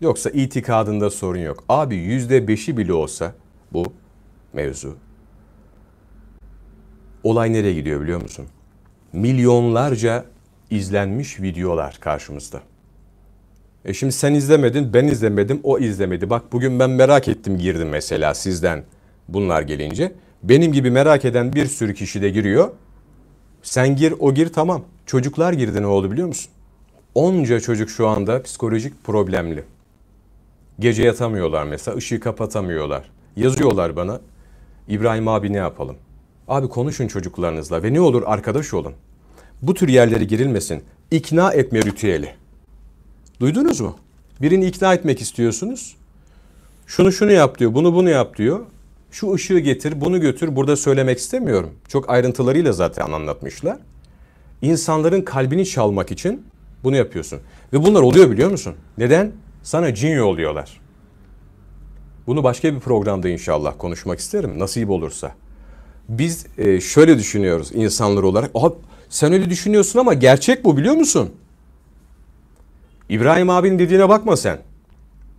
Yoksa itikadında sorun yok. Abi yüzde beşi bile olsa bu mevzu. Olay nereye gidiyor biliyor musun? Milyonlarca izlenmiş videolar karşımızda. E şimdi sen izlemedin, ben izlemedim, o izlemedi. Bak bugün ben merak ettim girdim mesela sizden bunlar gelince. Benim gibi merak eden bir sürü kişi de giriyor. Sen gir, o gir tamam. Çocuklar girdi ne oldu biliyor musun? Onca çocuk şu anda psikolojik problemli. Gece yatamıyorlar mesela, ışığı kapatamıyorlar. Yazıyorlar bana. İbrahim abi ne yapalım? Abi konuşun çocuklarınızla ve ne olur arkadaş olun. Bu tür yerlere girilmesin. İkna etme ritüeli. Duydunuz mu? Birini ikna etmek istiyorsunuz. Şunu şunu yap diyor, bunu bunu yap diyor. Şu ışığı getir, bunu götür. Burada söylemek istemiyorum. Çok ayrıntılarıyla zaten anlatmışlar. İnsanların kalbini çalmak için bunu yapıyorsun. Ve bunlar oluyor biliyor musun? Neden? Sana cin yolluyorlar. Bunu başka bir programda inşallah konuşmak isterim. Nasip olursa. Biz e, şöyle düşünüyoruz insanlar olarak. Aha, sen öyle düşünüyorsun ama gerçek bu biliyor musun? İbrahim abinin dediğine bakma sen.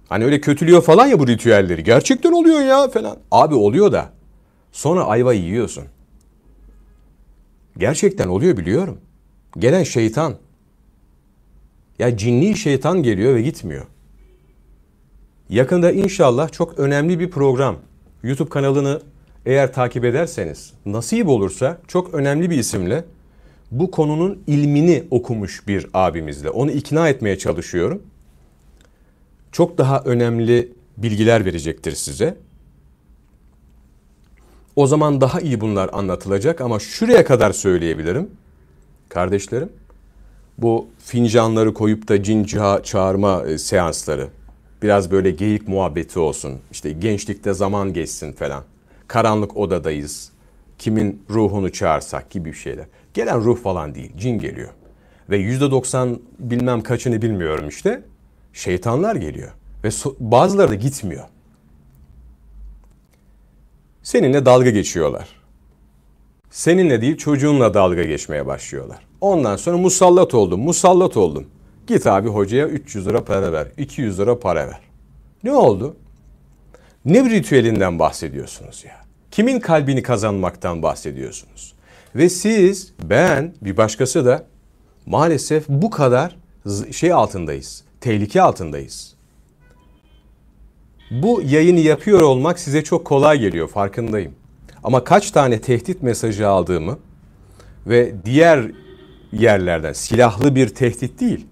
Hani öyle kötülüyor falan ya bu ritüelleri. Gerçekten oluyor ya falan. Abi oluyor da. Sonra ayva yiyorsun. Gerçekten oluyor biliyorum. Gelen şeytan. Ya cinli şeytan geliyor ve gitmiyor. Yakında inşallah çok önemli bir program. YouTube kanalını eğer takip ederseniz nasip olursa çok önemli bir isimle bu konunun ilmini okumuş bir abimizle onu ikna etmeye çalışıyorum. Çok daha önemli bilgiler verecektir size. O zaman daha iyi bunlar anlatılacak ama şuraya kadar söyleyebilirim. Kardeşlerim, bu fincanları koyup da cin çağırma e, seansları, biraz böyle geyik muhabbeti olsun, işte gençlikte zaman geçsin falan karanlık odadayız. Kimin ruhunu çağırsak gibi bir şeyler. Gelen ruh falan değil, cin geliyor. Ve yüzde doksan bilmem kaçını bilmiyorum işte. Şeytanlar geliyor. Ve so bazıları da gitmiyor. Seninle dalga geçiyorlar. Seninle değil çocuğunla dalga geçmeye başlıyorlar. Ondan sonra musallat oldum, musallat oldum. Git abi hocaya 300 lira para ver, 200 lira para ver. Ne oldu? Ne ritüelinden bahsediyorsunuz ya? Kimin kalbini kazanmaktan bahsediyorsunuz? Ve siz, ben, bir başkası da maalesef bu kadar şey altındayız. Tehlike altındayız. Bu yayını yapıyor olmak size çok kolay geliyor farkındayım. Ama kaç tane tehdit mesajı aldığımı ve diğer yerlerden silahlı bir tehdit değil,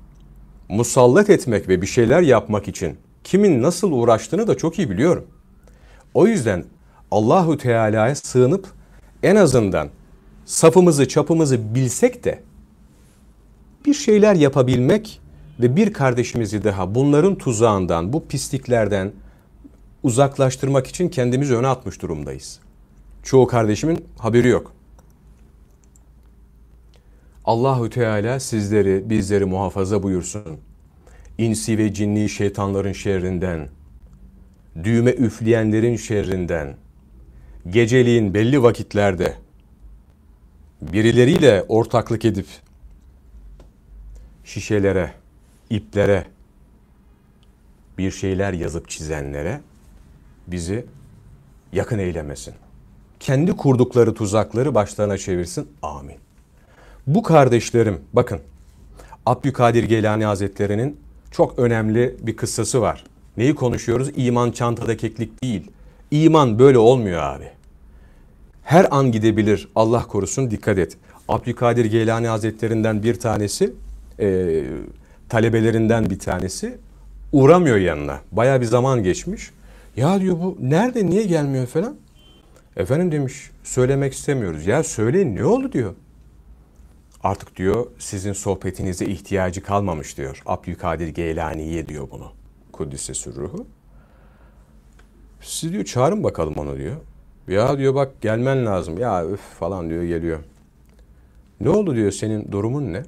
musallat etmek ve bir şeyler yapmak için kimin nasıl uğraştığını da çok iyi biliyorum. O yüzden Allahu Teala'ya sığınıp en azından safımızı çapımızı bilsek de bir şeyler yapabilmek ve bir kardeşimizi daha bunların tuzağından, bu pisliklerden uzaklaştırmak için kendimizi öne atmış durumdayız. Çoğu kardeşimin haberi yok. Allahü Teala sizleri, bizleri muhafaza buyursun. İnsi ve cinni şeytanların şerrinden, düğme üfleyenlerin şerrinden, geceliğin belli vakitlerde birileriyle ortaklık edip şişelere, iplere bir şeyler yazıp çizenlere bizi yakın eylemesin. Kendi kurdukları tuzakları başlarına çevirsin. Amin. Bu kardeşlerim bakın Abdülkadir Geylani Hazretleri'nin çok önemli bir kıssası var. Neyi konuşuyoruz? İman çantada keklik değil. İman böyle olmuyor abi. Her an gidebilir Allah korusun dikkat et. Abdülkadir Geylani Hazretlerinden bir tanesi, e, talebelerinden bir tanesi uğramıyor yanına. Baya bir zaman geçmiş. Ya diyor bu nerede niye gelmiyor falan. Efendim demiş söylemek istemiyoruz. Ya söyleyin ne oldu diyor. Artık diyor sizin sohbetinize ihtiyacı kalmamış diyor. Abdülkadir Geylani'ye diyor bunu. Kuddise sürruhu. Siz diyor çağırın bakalım onu diyor. Ya diyor bak gelmen lazım. Ya üf falan diyor geliyor. Ne oldu diyor senin durumun ne?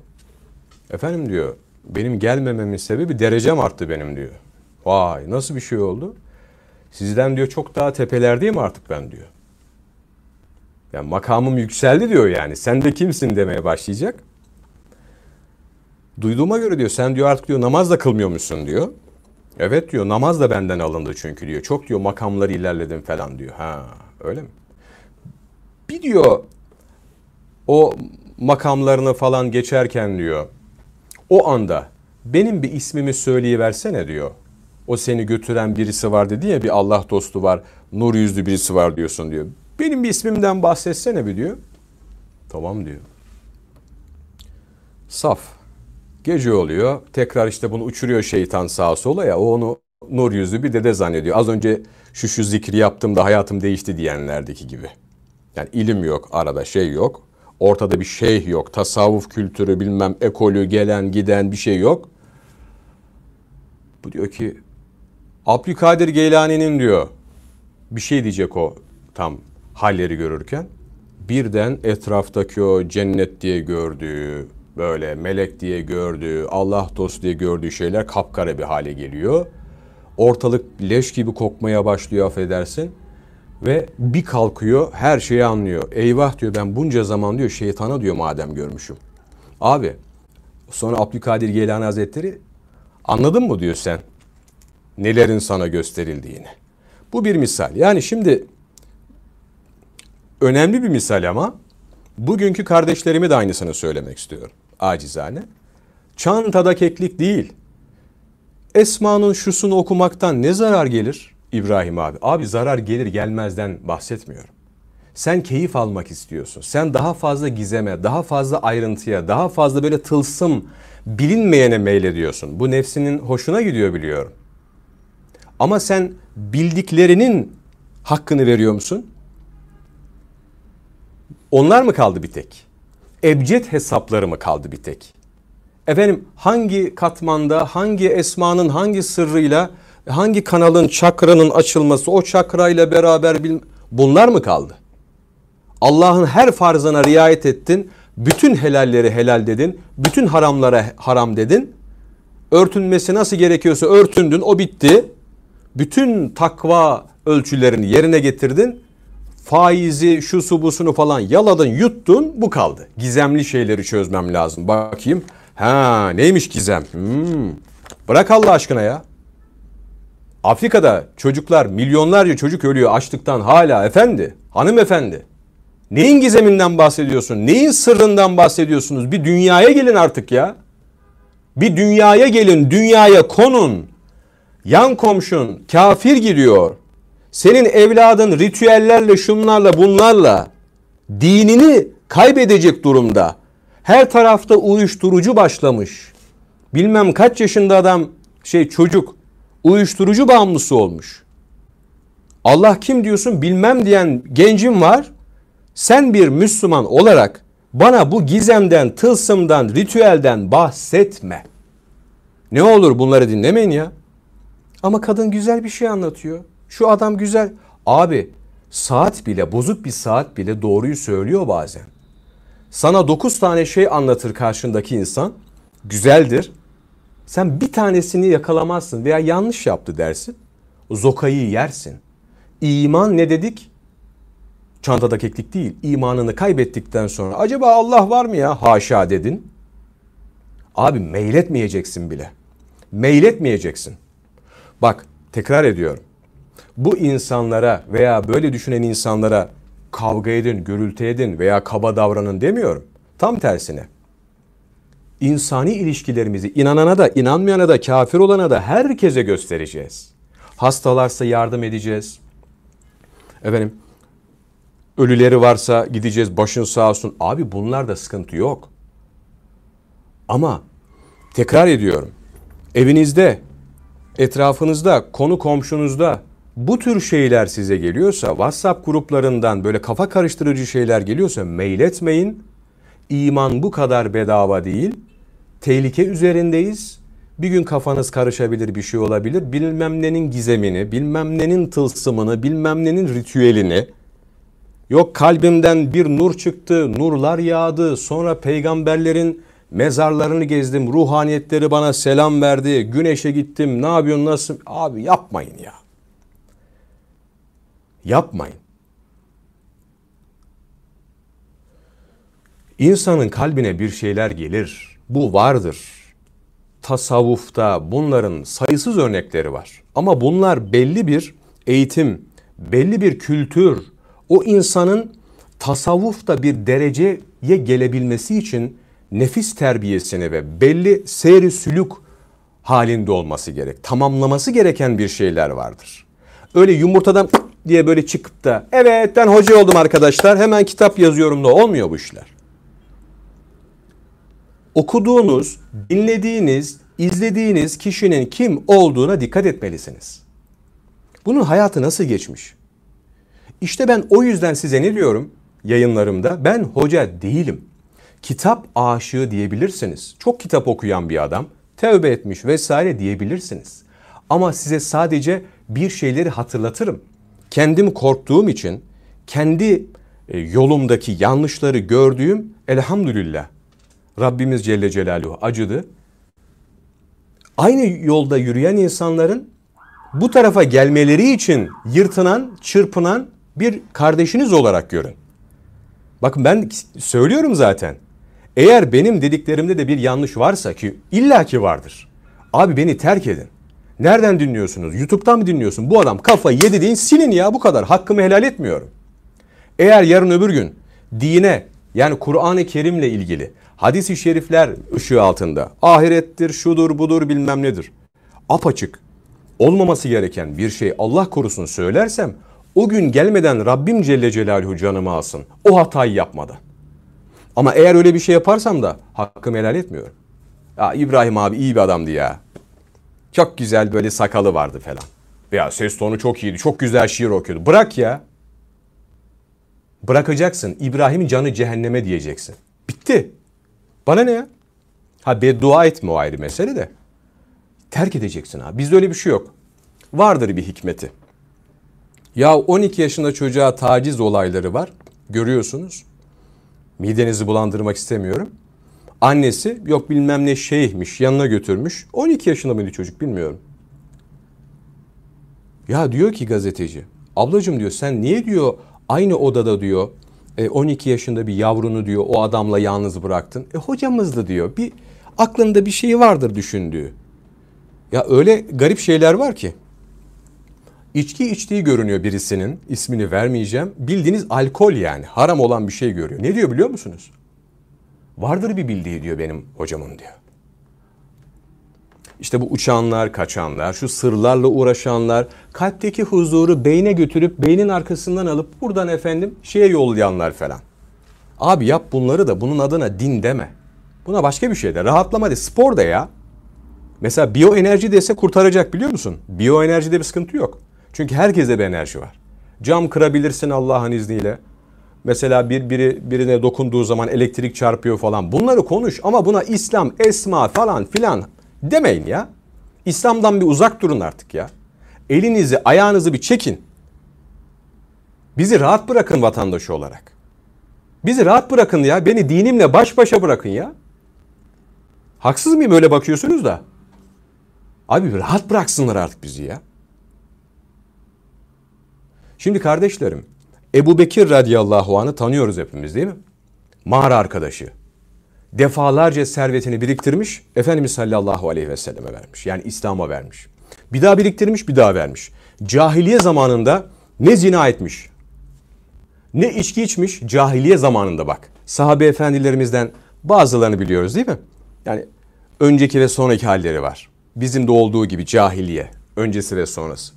Efendim diyor benim gelmememin sebebi derecem arttı benim diyor. Vay nasıl bir şey oldu? Sizden diyor çok daha tepelerdeyim artık ben diyor. Yani makamım yükseldi diyor yani. Sen de kimsin demeye başlayacak. Duyduğuma göre diyor sen diyor artık diyor namaz da kılmıyormuşsun diyor. Evet diyor namaz da benden alındı çünkü diyor. Çok diyor makamları ilerledim falan diyor. Ha öyle mi? Bir diyor o makamlarını falan geçerken diyor o anda benim bir ismimi söyleyiversene diyor. O seni götüren birisi var dedi ya bir Allah dostu var, nur yüzlü birisi var diyorsun diyor. Benim bir ismimden bahsetsene bir diyor. Tamam diyor. Saf. Gece oluyor. Tekrar işte bunu uçuruyor şeytan sağa sola ya. O onu nur yüzlü bir dede zannediyor. Az önce şu şu zikri yaptım da hayatım değişti diyenlerdeki gibi. Yani ilim yok, arada şey yok. Ortada bir şeyh yok. Tasavvuf kültürü bilmem ekolü gelen giden bir şey yok. Bu diyor ki Abdülkadir Geylani'nin diyor bir şey diyecek o tam halleri görürken birden etraftaki o cennet diye gördüğü böyle melek diye gördüğü Allah dostu diye gördüğü şeyler kapkara bir hale geliyor. Ortalık leş gibi kokmaya başlıyor affedersin. Ve bir kalkıyor her şeyi anlıyor. Eyvah diyor ben bunca zaman diyor şeytana diyor madem görmüşüm. Abi sonra Abdülkadir Geylani Hazretleri anladın mı diyor sen nelerin sana gösterildiğini. Bu bir misal. Yani şimdi önemli bir misal ama bugünkü kardeşlerime de aynısını söylemek istiyorum. Acizane. Çantada keklik değil. Esma'nın şusunu okumaktan ne zarar gelir İbrahim abi? Abi zarar gelir gelmezden bahsetmiyorum. Sen keyif almak istiyorsun. Sen daha fazla gizeme, daha fazla ayrıntıya, daha fazla böyle tılsım, bilinmeyene meylediyorsun. Bu nefsinin hoşuna gidiyor biliyorum. Ama sen bildiklerinin hakkını veriyor musun? Onlar mı kaldı bir tek? Ebced hesapları mı kaldı bir tek? Efendim hangi katmanda, hangi esmanın, hangi sırrıyla, hangi kanalın, çakranın açılması, o çakrayla beraber bil bunlar mı kaldı? Allah'ın her farzına riayet ettin, bütün helalleri helal dedin, bütün haramlara haram dedin. Örtünmesi nasıl gerekiyorsa örtündün, o bitti. Bütün takva ölçülerini yerine getirdin faizi, şu su busunu falan yaladın, yuttun, bu kaldı. Gizemli şeyleri çözmem lazım. Bakayım. Ha neymiş gizem? Hmm. Bırak Allah aşkına ya. Afrika'da çocuklar, milyonlarca çocuk ölüyor açlıktan hala efendi, hanımefendi. Neyin gizeminden bahsediyorsun? Neyin sırrından bahsediyorsunuz? Bir dünyaya gelin artık ya. Bir dünyaya gelin, dünyaya konun. Yan komşun kafir gidiyor. Senin evladın ritüellerle şunlarla bunlarla dinini kaybedecek durumda. Her tarafta uyuşturucu başlamış. Bilmem kaç yaşında adam şey çocuk uyuşturucu bağımlısı olmuş. Allah kim diyorsun bilmem diyen gencim var. Sen bir Müslüman olarak bana bu gizemden, tılsımdan, ritüelden bahsetme. Ne olur bunları dinlemeyin ya. Ama kadın güzel bir şey anlatıyor. Şu adam güzel. Abi saat bile bozuk bir saat bile doğruyu söylüyor bazen. Sana dokuz tane şey anlatır karşındaki insan. Güzeldir. Sen bir tanesini yakalamazsın veya yanlış yaptı dersin. Zokayı yersin. İman ne dedik? Çantada keklik değil. İmanını kaybettikten sonra acaba Allah var mı ya? Haşa dedin. Abi meyletmeyeceksin bile. Meyletmeyeceksin. Bak tekrar ediyorum. Bu insanlara veya böyle düşünen insanlara kavga edin, gürültü edin veya kaba davranın demiyorum. Tam tersine. İnsani ilişkilerimizi inanana da inanmayana da kafir olana da herkese göstereceğiz. Hastalarsa yardım edeceğiz. Efendim ölüleri varsa gideceğiz başın sağ olsun. Abi bunlarda sıkıntı yok. Ama tekrar ediyorum. Evinizde, etrafınızda, konu komşunuzda bu tür şeyler size geliyorsa, WhatsApp gruplarından böyle kafa karıştırıcı şeyler geliyorsa mail etmeyin. İman bu kadar bedava değil. Tehlike üzerindeyiz. Bir gün kafanız karışabilir, bir şey olabilir. Bilmem nenin gizemini, bilmem nenin tılsımını, bilmem nenin ritüelini. Yok kalbimden bir nur çıktı, nurlar yağdı. Sonra peygamberlerin mezarlarını gezdim. Ruhaniyetleri bana selam verdi. Güneşe gittim. Ne yapıyorsun, nasıl? Abi yapmayın ya. Yapmayın. İnsanın kalbine bir şeyler gelir. Bu vardır. Tasavvufta bunların sayısız örnekleri var. Ama bunlar belli bir eğitim, belli bir kültür, o insanın tasavvufta bir dereceye gelebilmesi için nefis terbiyesini ve belli seyri sülük halinde olması gerek. Tamamlaması gereken bir şeyler vardır. Öyle yumurtadan diye böyle çıkıp da evet ben hoca oldum arkadaşlar hemen kitap yazıyorum da olmuyor bu işler. Okuduğunuz, dinlediğiniz, izlediğiniz kişinin kim olduğuna dikkat etmelisiniz. Bunun hayatı nasıl geçmiş? İşte ben o yüzden size ne diyorum yayınlarımda? Ben hoca değilim. Kitap aşığı diyebilirsiniz. Çok kitap okuyan bir adam, tevbe etmiş vesaire diyebilirsiniz. Ama size sadece bir şeyleri hatırlatırım kendim korktuğum için kendi e, yolumdaki yanlışları gördüğüm elhamdülillah Rabbimiz Celle Celaluhu acıdı. Aynı yolda yürüyen insanların bu tarafa gelmeleri için yırtınan, çırpınan bir kardeşiniz olarak görün. Bakın ben söylüyorum zaten. Eğer benim dediklerimde de bir yanlış varsa ki illaki vardır. Abi beni terk edin. Nereden dinliyorsunuz? YouTube'dan mı dinliyorsun? Bu adam kafayı yedi deyin silin ya bu kadar. Hakkımı helal etmiyorum. Eğer yarın öbür gün dine yani Kur'an-ı Kerim'le ilgili hadis-i şerifler ışığı altında ahirettir, şudur, budur bilmem nedir. Apaçık olmaması gereken bir şey Allah korusun söylersem o gün gelmeden Rabbim Celle Celaluhu canımı alsın. O hatayı yapmadan. Ama eğer öyle bir şey yaparsam da hakkımı helal etmiyorum. Ya İbrahim abi iyi bir adamdı ya. Çok güzel böyle sakalı vardı falan. Veya ses tonu çok iyiydi. Çok güzel şiir okuyordu. Bırak ya. Bırakacaksın. İbrahim'in canı cehenneme diyeceksin. Bitti. Bana ne ya? Ha beddua etme o ayrı mesele de. Terk edeceksin ha. Bizde öyle bir şey yok. Vardır bir hikmeti. Ya 12 yaşında çocuğa taciz olayları var. Görüyorsunuz. Midenizi bulandırmak istemiyorum. Annesi yok bilmem ne şeyhmiş yanına götürmüş. 12 yaşında mıydı çocuk bilmiyorum. Ya diyor ki gazeteci ablacım diyor sen niye diyor aynı odada diyor 12 e, yaşında bir yavrunu diyor o adamla yalnız bıraktın. E hocamızdı diyor bir aklında bir şey vardır düşündüğü. Ya öyle garip şeyler var ki. İçki içtiği görünüyor birisinin ismini vermeyeceğim. Bildiğiniz alkol yani haram olan bir şey görüyor. Ne diyor biliyor musunuz? Vardır bir bildiği diyor benim hocamın diyor. işte bu uçanlar, kaçanlar, şu sırlarla uğraşanlar, kalpteki huzuru beyne götürüp beynin arkasından alıp buradan efendim şeye yollayanlar falan. Abi yap bunları da bunun adına din deme. Buna başka bir şey de rahatlama de spor da ya. Mesela biyoenerji dese kurtaracak biliyor musun? Biyoenerjide bir sıkıntı yok. Çünkü herkeste bir enerji var. Cam kırabilirsin Allah'ın izniyle. Mesela bir biri birine dokunduğu zaman elektrik çarpıyor falan. Bunları konuş ama buna İslam, esma falan filan demeyin ya. İslam'dan bir uzak durun artık ya. Elinizi, ayağınızı bir çekin. Bizi rahat bırakın vatandaşı olarak. Bizi rahat bırakın ya. Beni dinimle baş başa bırakın ya. Haksız mıyım öyle bakıyorsunuz da? Abi rahat bıraksınlar artık bizi ya. Şimdi kardeşlerim, Ebu Bekir radıyallahu anh'ı tanıyoruz hepimiz değil mi? Mağara arkadaşı. Defalarca servetini biriktirmiş, Efendimiz sallallahu aleyhi ve selleme vermiş. Yani İslam'a vermiş. Bir daha biriktirmiş, bir daha vermiş. Cahiliye zamanında ne zina etmiş, ne içki içmiş cahiliye zamanında bak. Sahabe efendilerimizden bazılarını biliyoruz değil mi? Yani önceki ve sonraki halleri var. Bizim de olduğu gibi cahiliye, öncesi ve sonrası.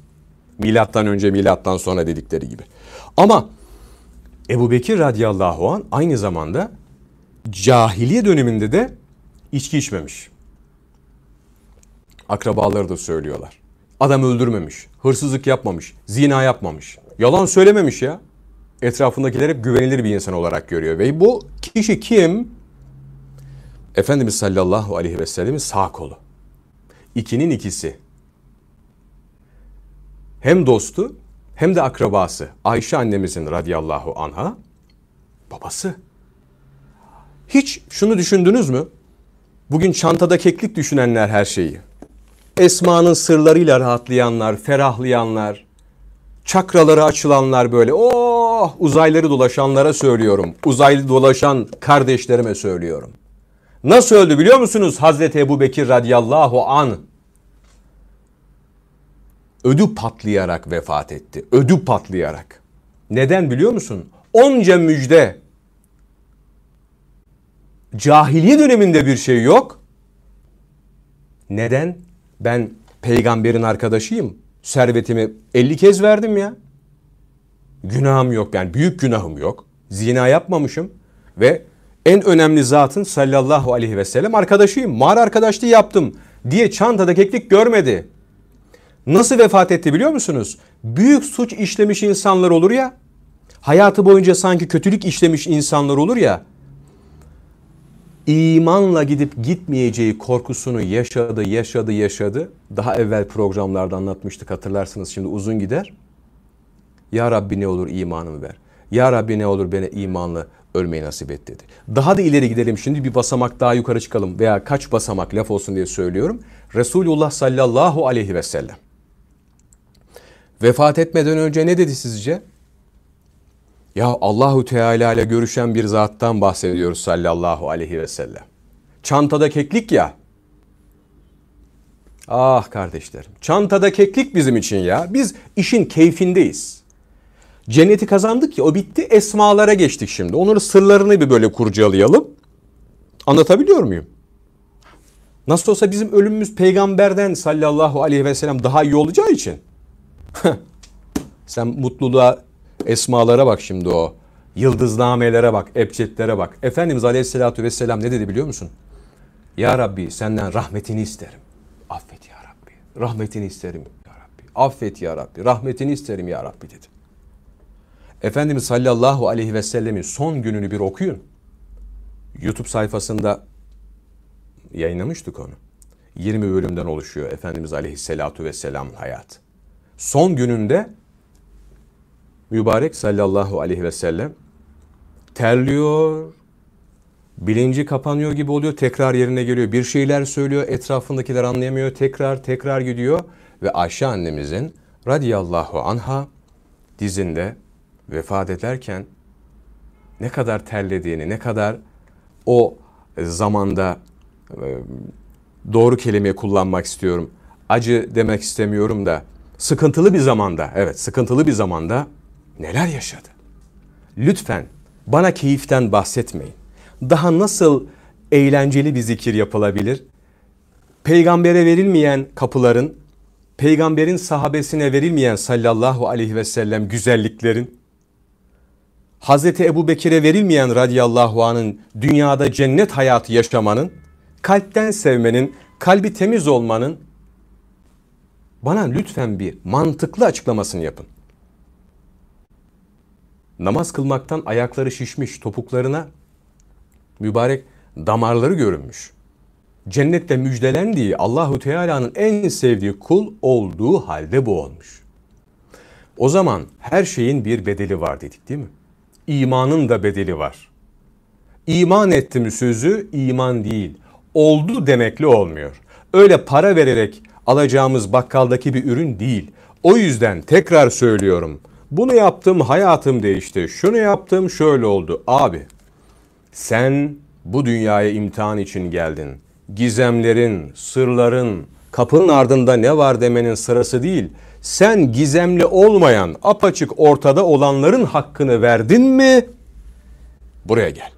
Milattan önce, milattan sonra dedikleri gibi. Ama Ebu Bekir radıyallahu an aynı zamanda cahiliye döneminde de içki içmemiş. Akrabaları da söylüyorlar. Adam öldürmemiş, hırsızlık yapmamış, zina yapmamış. Yalan söylememiş ya. Etrafındakiler hep güvenilir bir insan olarak görüyor. Ve bu kişi kim? Efendimiz sallallahu aleyhi ve sellemin sağ kolu. İkinin ikisi. Hem dostu hem de akrabası Ayşe annemizin radıyallahu anha babası. Hiç şunu düşündünüz mü? Bugün çantada keklik düşünenler her şeyi. Esma'nın sırlarıyla rahatlayanlar, ferahlayanlar, çakraları açılanlar böyle oh uzayları dolaşanlara söylüyorum. Uzaylı dolaşan kardeşlerime söylüyorum. Nasıl öldü biliyor musunuz Hazreti Ebu Bekir radıyallahu an? Ödü patlayarak vefat etti. Ödü patlayarak. Neden biliyor musun? Onca müjde. Cahiliye döneminde bir şey yok. Neden? Ben peygamberin arkadaşıyım. Servetimi 50 kez verdim ya. Günahım yok yani büyük günahım yok. Zina yapmamışım ve en önemli zatın sallallahu aleyhi ve sellem arkadaşıyım. Mağara arkadaşlığı yaptım diye çantada keklik görmedi. Nasıl vefat etti biliyor musunuz? Büyük suç işlemiş insanlar olur ya. Hayatı boyunca sanki kötülük işlemiş insanlar olur ya. İmanla gidip gitmeyeceği korkusunu yaşadı, yaşadı, yaşadı. Daha evvel programlarda anlatmıştık hatırlarsınız şimdi uzun gider. Ya Rabbi ne olur imanımı ver. Ya Rabbi ne olur beni imanlı ölmeyi nasip et dedi. Daha da ileri gidelim şimdi bir basamak daha yukarı çıkalım veya kaç basamak laf olsun diye söylüyorum. Resulullah sallallahu aleyhi ve sellem. Vefat etmeden önce ne dedi sizce? Ya Allahu Teala ile görüşen bir zattan bahsediyoruz sallallahu aleyhi ve sellem. Çantada keklik ya. Ah kardeşlerim, çantada keklik bizim için ya. Biz işin keyfindeyiz. Cenneti kazandık ya o bitti esmalara geçtik şimdi. Onların sırlarını bir böyle kurcalayalım. Anlatabiliyor muyum? Nasıl olsa bizim ölümümüz peygamberden sallallahu aleyhi ve sellem daha iyi olacağı için. Sen mutluluğa esmalara bak şimdi o. Yıldıznamelere bak, ebcetlere bak. Efendimiz aleyhissalatü vesselam ne dedi biliyor musun? Ya Rabbi senden rahmetini isterim. Affet ya Rabbi. Rahmetini isterim ya Rabbi. Affet ya Rabbi. Rahmetini isterim ya Rabbi dedi. Efendimiz sallallahu aleyhi ve sellemin son gününü bir okuyun. YouTube sayfasında yayınlamıştık onu. 20 bölümden oluşuyor Efendimiz aleyhissalatu vesselamın hayatı. Son gününde mübarek sallallahu aleyhi ve sellem terliyor, bilinci kapanıyor gibi oluyor, tekrar yerine geliyor. Bir şeyler söylüyor, etrafındakiler anlayamıyor, tekrar tekrar gidiyor. Ve Ayşe annemizin radiyallahu anha dizinde vefat ederken ne kadar terlediğini, ne kadar o zamanda e, doğru kelimeyi kullanmak istiyorum. Acı demek istemiyorum da sıkıntılı bir zamanda, evet sıkıntılı bir zamanda neler yaşadı? Lütfen bana keyiften bahsetmeyin. Daha nasıl eğlenceli bir zikir yapılabilir? peygambere verilmeyen kapıların, peygamberin sahabesine verilmeyen sallallahu aleyhi ve sellem güzelliklerin, Hazreti Ebu Bekir'e verilmeyen radiyallahu anın dünyada cennet hayatı yaşamanın, kalpten sevmenin, kalbi temiz olmanın bana lütfen bir mantıklı açıklamasını yapın. Namaz kılmaktan ayakları şişmiş topuklarına mübarek damarları görünmüş. Cennette müjdelendiği Allahu Teala'nın en sevdiği kul olduğu halde bu olmuş. O zaman her şeyin bir bedeli var dedik değil mi? İmanın da bedeli var. İman ettim sözü iman değil. Oldu demekle olmuyor. Öyle para vererek alacağımız bakkaldaki bir ürün değil. O yüzden tekrar söylüyorum. Bunu yaptım hayatım değişti. Şunu yaptım şöyle oldu. Abi sen bu dünyaya imtihan için geldin. Gizemlerin, sırların, kapının ardında ne var demenin sırası değil. Sen gizemli olmayan, apaçık ortada olanların hakkını verdin mi? Buraya gel.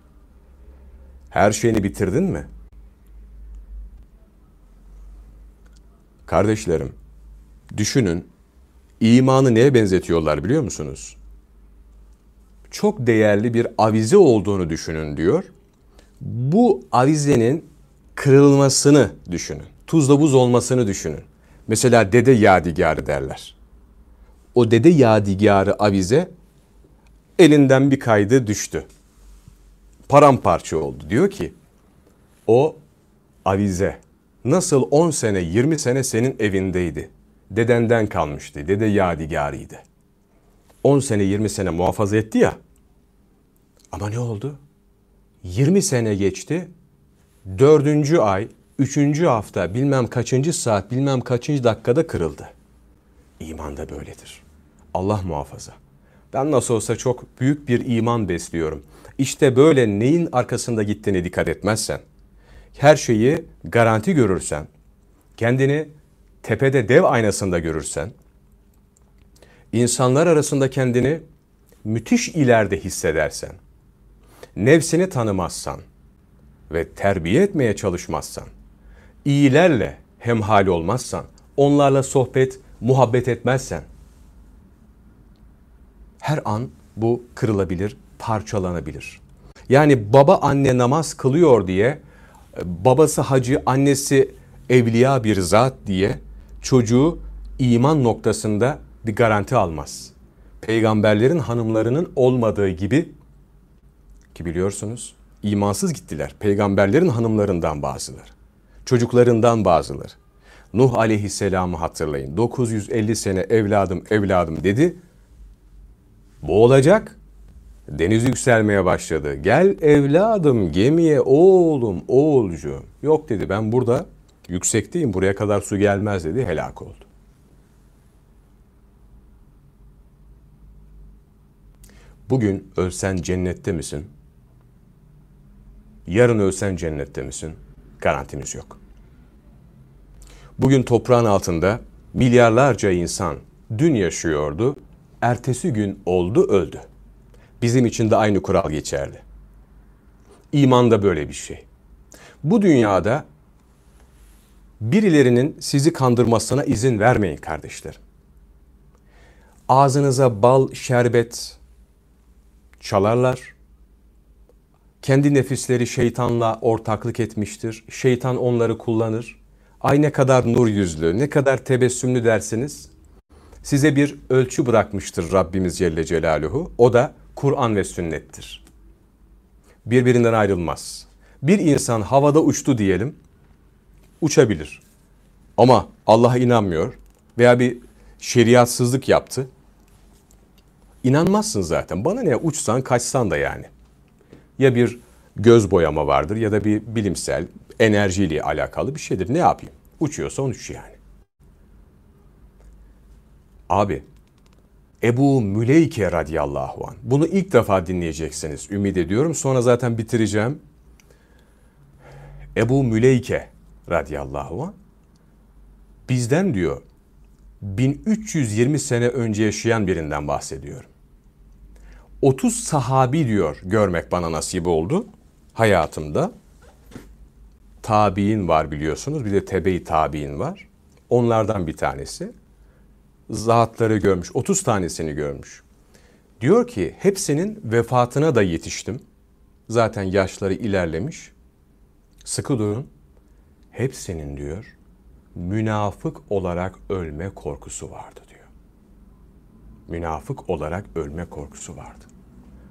Her şeyini bitirdin mi? Kardeşlerim, düşünün, imanı neye benzetiyorlar biliyor musunuz? Çok değerli bir avize olduğunu düşünün diyor. Bu avizenin kırılmasını düşünün. Tuzla buz olmasını düşünün. Mesela dede yadigarı derler. O dede yadigarı avize elinden bir kaydı düştü. Paramparça oldu. Diyor ki o avize nasıl 10 sene 20 sene senin evindeydi. Dedenden kalmıştı. Dede yadigarıydı. 10 sene 20 sene muhafaza etti ya. Ama ne oldu? 20 sene geçti. Dördüncü ay, üçüncü hafta, bilmem kaçıncı saat, bilmem kaçıncı dakikada kırıldı. İman da böyledir. Allah muhafaza. Ben nasıl olsa çok büyük bir iman besliyorum. İşte böyle neyin arkasında gittiğine dikkat etmezsen, her şeyi garanti görürsen, kendini tepede dev aynasında görürsen, insanlar arasında kendini müthiş ileride hissedersen, nefsini tanımazsan ve terbiye etmeye çalışmazsan, iyilerle hemhal olmazsan, onlarla sohbet, muhabbet etmezsen, her an bu kırılabilir, parçalanabilir. Yani baba anne namaz kılıyor diye, babası hacı, annesi evliya bir zat diye çocuğu iman noktasında bir garanti almaz. Peygamberlerin hanımlarının olmadığı gibi ki biliyorsunuz imansız gittiler. Peygamberlerin hanımlarından bazıları. Çocuklarından bazıları. Nuh aleyhisselamı hatırlayın. 950 sene evladım evladım dedi. Bu olacak. Deniz yükselmeye başladı. Gel evladım gemiye oğlum oğulcu. Yok dedi ben burada yüksekteyim buraya kadar su gelmez dedi helak oldu. Bugün ölsen cennette misin? Yarın ölsen cennette misin? Garantimiz yok. Bugün toprağın altında milyarlarca insan dün yaşıyordu, ertesi gün oldu öldü. Bizim için de aynı kural geçerli. İman da böyle bir şey. Bu dünyada birilerinin sizi kandırmasına izin vermeyin kardeşlerim. Ağzınıza bal, şerbet çalarlar. Kendi nefisleri şeytanla ortaklık etmiştir. Şeytan onları kullanır. Ay ne kadar nur yüzlü, ne kadar tebessümlü dersiniz. Size bir ölçü bırakmıştır Rabbimiz Celle Celaluhu. O da Kur'an ve sünnettir. Birbirinden ayrılmaz. Bir insan havada uçtu diyelim, uçabilir. Ama Allah'a inanmıyor veya bir şeriatsızlık yaptı. İnanmazsın zaten. Bana ne uçsan kaçsan da yani. Ya bir göz boyama vardır ya da bir bilimsel enerjiyle alakalı bir şeydir. Ne yapayım? Uçuyorsa uç yani. Abi Ebu Müleyke radiyallahu an. Bunu ilk defa dinleyeceksiniz ümit ediyorum. Sonra zaten bitireceğim. Ebu Müleyke radiyallahu an bizden diyor 1320 sene önce yaşayan birinden bahsediyorum. 30 sahabi diyor görmek bana nasip oldu hayatımda. tabi'in var biliyorsunuz. Bir de tebe-i tabi'in var. Onlardan bir tanesi. Zatları görmüş. 30 tanesini görmüş. Diyor ki hepsinin vefatına da yetiştim. Zaten yaşları ilerlemiş. Sıkı durun. Hepsinin diyor münafık olarak ölme korkusu vardı diyor. Münafık olarak ölme korkusu vardı.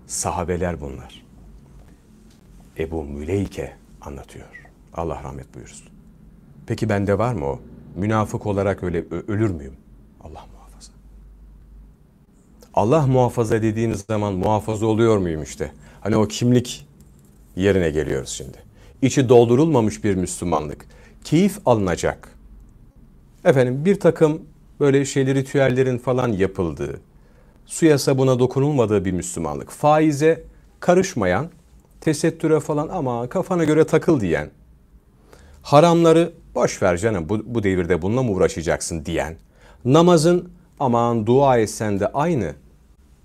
Sahabeler bunlar. Ebu Müleyke anlatıyor. Allah rahmet buyursun. Peki bende var mı o? Münafık olarak öyle ölür müyüm? Allah muhafaza. Allah muhafaza dediğimiz zaman muhafaza oluyor muyum işte? Hani o kimlik yerine geliyoruz şimdi. İçi doldurulmamış bir Müslümanlık. Keyif alınacak. Efendim bir takım böyle şeyleri ritüellerin falan yapıldığı, suya sabuna dokunulmadığı bir Müslümanlık. Faize karışmayan, tesettüre falan ama kafana göre takıl diyen, haramları boş ver canım bu, bu devirde bununla mı uğraşacaksın diyen, namazın aman dua etsen de aynı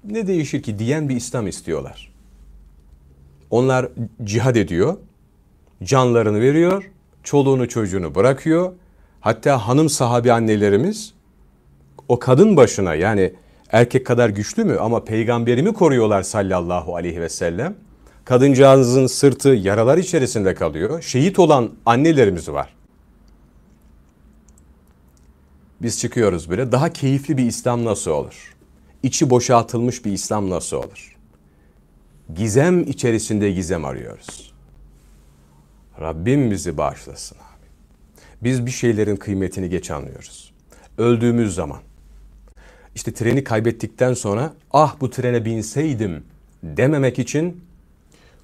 ne değişir ki diyen bir İslam istiyorlar. Onlar cihad ediyor, canlarını veriyor, çoluğunu çocuğunu bırakıyor. Hatta hanım sahabi annelerimiz o kadın başına yani erkek kadar güçlü mü ama peygamberimi koruyorlar sallallahu aleyhi ve sellem. Kadıncağızın sırtı yaralar içerisinde kalıyor. Şehit olan annelerimiz var. Biz çıkıyoruz böyle. Daha keyifli bir İslam nasıl olur? İçi boşaltılmış bir İslam nasıl olur? Gizem içerisinde gizem arıyoruz. Rabbim bizi bağışlasın abi. Biz bir şeylerin kıymetini geç anlıyoruz. Öldüğümüz zaman işte treni kaybettikten sonra ah bu trene binseydim dememek için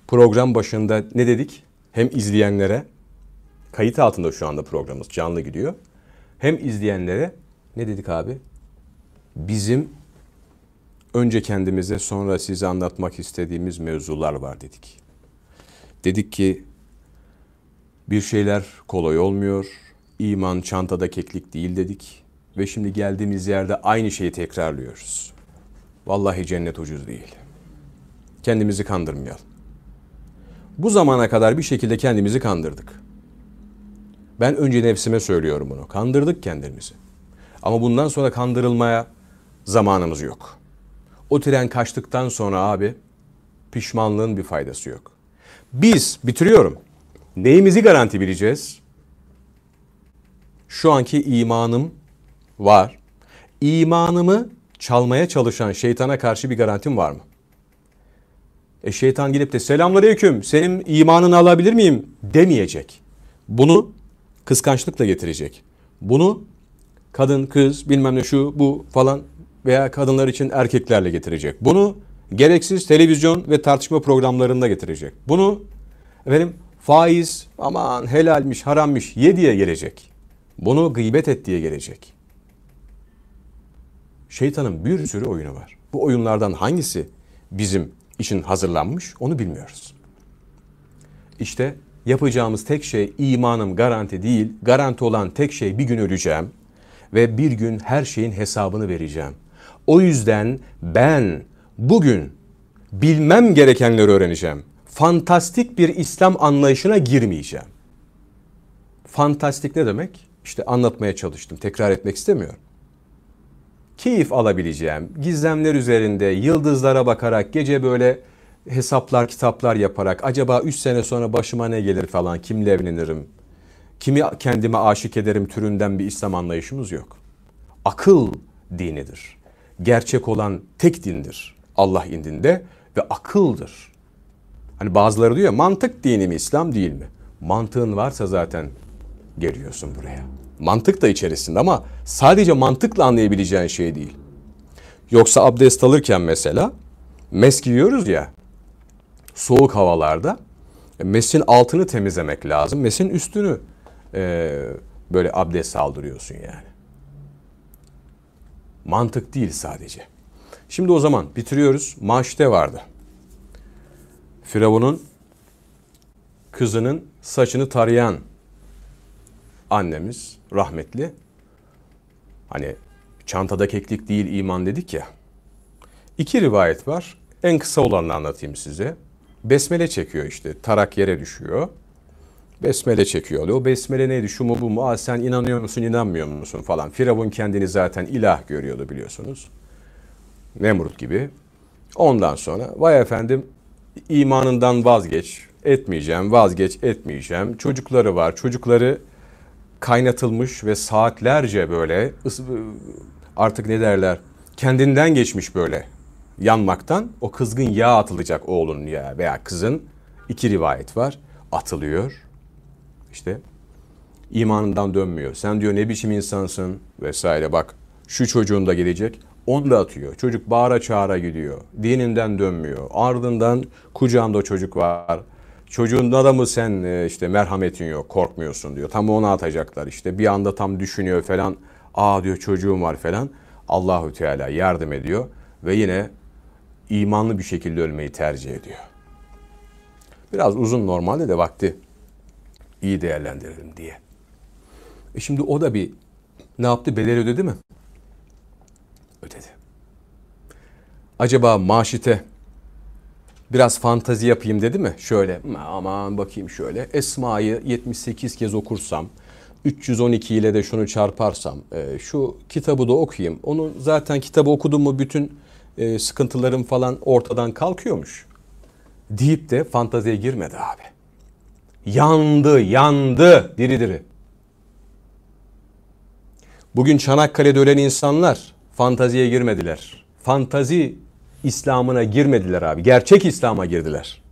program başında ne dedik? Hem izleyenlere kayıt altında şu anda programımız canlı gidiyor. Hem izleyenlere ne dedik abi? Bizim önce kendimize sonra size anlatmak istediğimiz mevzular var dedik. Dedik ki bir şeyler kolay olmuyor. İman çantada keklik değil dedik. Ve şimdi geldiğimiz yerde aynı şeyi tekrarlıyoruz. Vallahi cennet ucuz değil. Kendimizi kandırmayalım. Bu zamana kadar bir şekilde kendimizi kandırdık. Ben önce nefsime söylüyorum bunu. Kandırdık kendimizi. Ama bundan sonra kandırılmaya zamanımız yok. O tren kaçtıktan sonra abi pişmanlığın bir faydası yok. Biz bitiriyorum. Neyimizi garanti bileceğiz? Şu anki imanım var. İmanımı çalmaya çalışan şeytana karşı bir garantim var mı? E şeytan gelip de selamünaleyküm senin imanını alabilir miyim demeyecek. Bunu kıskançlıkla getirecek. Bunu kadın, kız, bilmem ne şu, bu falan veya kadınlar için erkeklerle getirecek. Bunu gereksiz televizyon ve tartışma programlarında getirecek. Bunu efendim faiz aman helalmiş, harammış ye diye gelecek. Bunu gıybet et diye gelecek. Şeytanın bir sürü oyunu var. Bu oyunlardan hangisi bizim için hazırlanmış onu bilmiyoruz. İşte yapacağımız tek şey imanım garanti değil. Garanti olan tek şey bir gün öleceğim ve bir gün her şeyin hesabını vereceğim. O yüzden ben bugün bilmem gerekenleri öğreneceğim. Fantastik bir İslam anlayışına girmeyeceğim. Fantastik ne demek? İşte anlatmaya çalıştım. Tekrar etmek istemiyorum. Keyif alabileceğim, gizemler üzerinde, yıldızlara bakarak, gece böyle hesaplar, kitaplar yaparak, acaba 3 sene sonra başıma ne gelir falan, kimle evlenirim, kimi kendime aşık ederim türünden bir İslam anlayışımız yok. Akıl dinidir. Gerçek olan tek dindir Allah indinde ve akıldır. Hani bazıları diyor mantık dini mi İslam değil mi? Mantığın varsa zaten geliyorsun buraya. Mantık da içerisinde ama sadece mantıkla anlayabileceğin şey değil. Yoksa abdest alırken mesela mes giyiyoruz ya soğuk havalarda mesin altını temizlemek lazım. Mesin üstünü e, böyle abdest aldırıyorsun yani. Mantık değil sadece. Şimdi o zaman bitiriyoruz. Maşte vardı. Firavun'un kızının saçını tarayan annemiz rahmetli. Hani çantada keklik değil iman dedik ya. İki rivayet var. En kısa olanını anlatayım size. Besmele çekiyor işte. Tarak yere düşüyor. Besmele çekiyor. O besmele neydi? Şu mu bu mu? Aa, sen inanıyor musun, inanmıyor musun falan. Firavun kendini zaten ilah görüyordu biliyorsunuz. Nemrut gibi. Ondan sonra vay efendim imanından vazgeç, etmeyeceğim, vazgeç, etmeyeceğim. Çocukları var. Çocukları kaynatılmış ve saatlerce böyle artık ne derler kendinden geçmiş böyle yanmaktan o kızgın yağ atılacak oğlun ya veya kızın iki rivayet var atılıyor işte imanından dönmüyor. Sen diyor ne biçim insansın vesaire bak şu çocuğun da gelecek onu da atıyor. Çocuk bağıra çağıra gidiyor. Dininden dönmüyor. Ardından kucağında çocuk var. Çocuğunda da mı sen e, işte merhametin yok, korkmuyorsun diyor. Tam onu atacaklar işte. Bir anda tam düşünüyor falan. Aa diyor çocuğum var falan. Allahü Teala yardım ediyor ve yine imanlı bir şekilde ölmeyi tercih ediyor. Biraz uzun normalde de vakti iyi değerlendirelim diye. E şimdi o da bir ne yaptı? Bedel ödedi mi? Ödedi. Acaba maşite biraz fantazi yapayım dedi mi? Şöyle aman bakayım şöyle. Esma'yı 78 kez okursam 312 ile de şunu çarparsam e, şu kitabı da okuyayım. Onun zaten kitabı okudum mu bütün e, sıkıntılarım falan ortadan kalkıyormuş. Deyip de fantaziye girmedi abi. Yandı, yandı diri diri. Bugün Çanakkale'de ölen insanlar fantaziye girmediler. Fantazi İslam'ına girmediler abi. Gerçek İslam'a girdiler.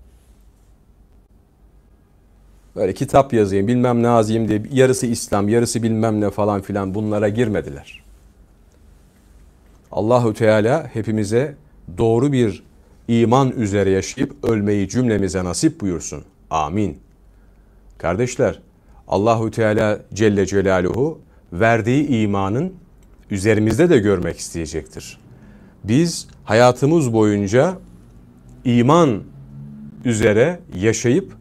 Böyle kitap yazayım bilmem ne yazayım diye yarısı İslam yarısı bilmem ne falan filan bunlara girmediler. Allahu Teala hepimize doğru bir iman üzere yaşayıp ölmeyi cümlemize nasip buyursun. Amin. Kardeşler, Allahu Teala Celle Celaluhu verdiği imanın üzerimizde de görmek isteyecektir. Biz hayatımız boyunca iman üzere yaşayıp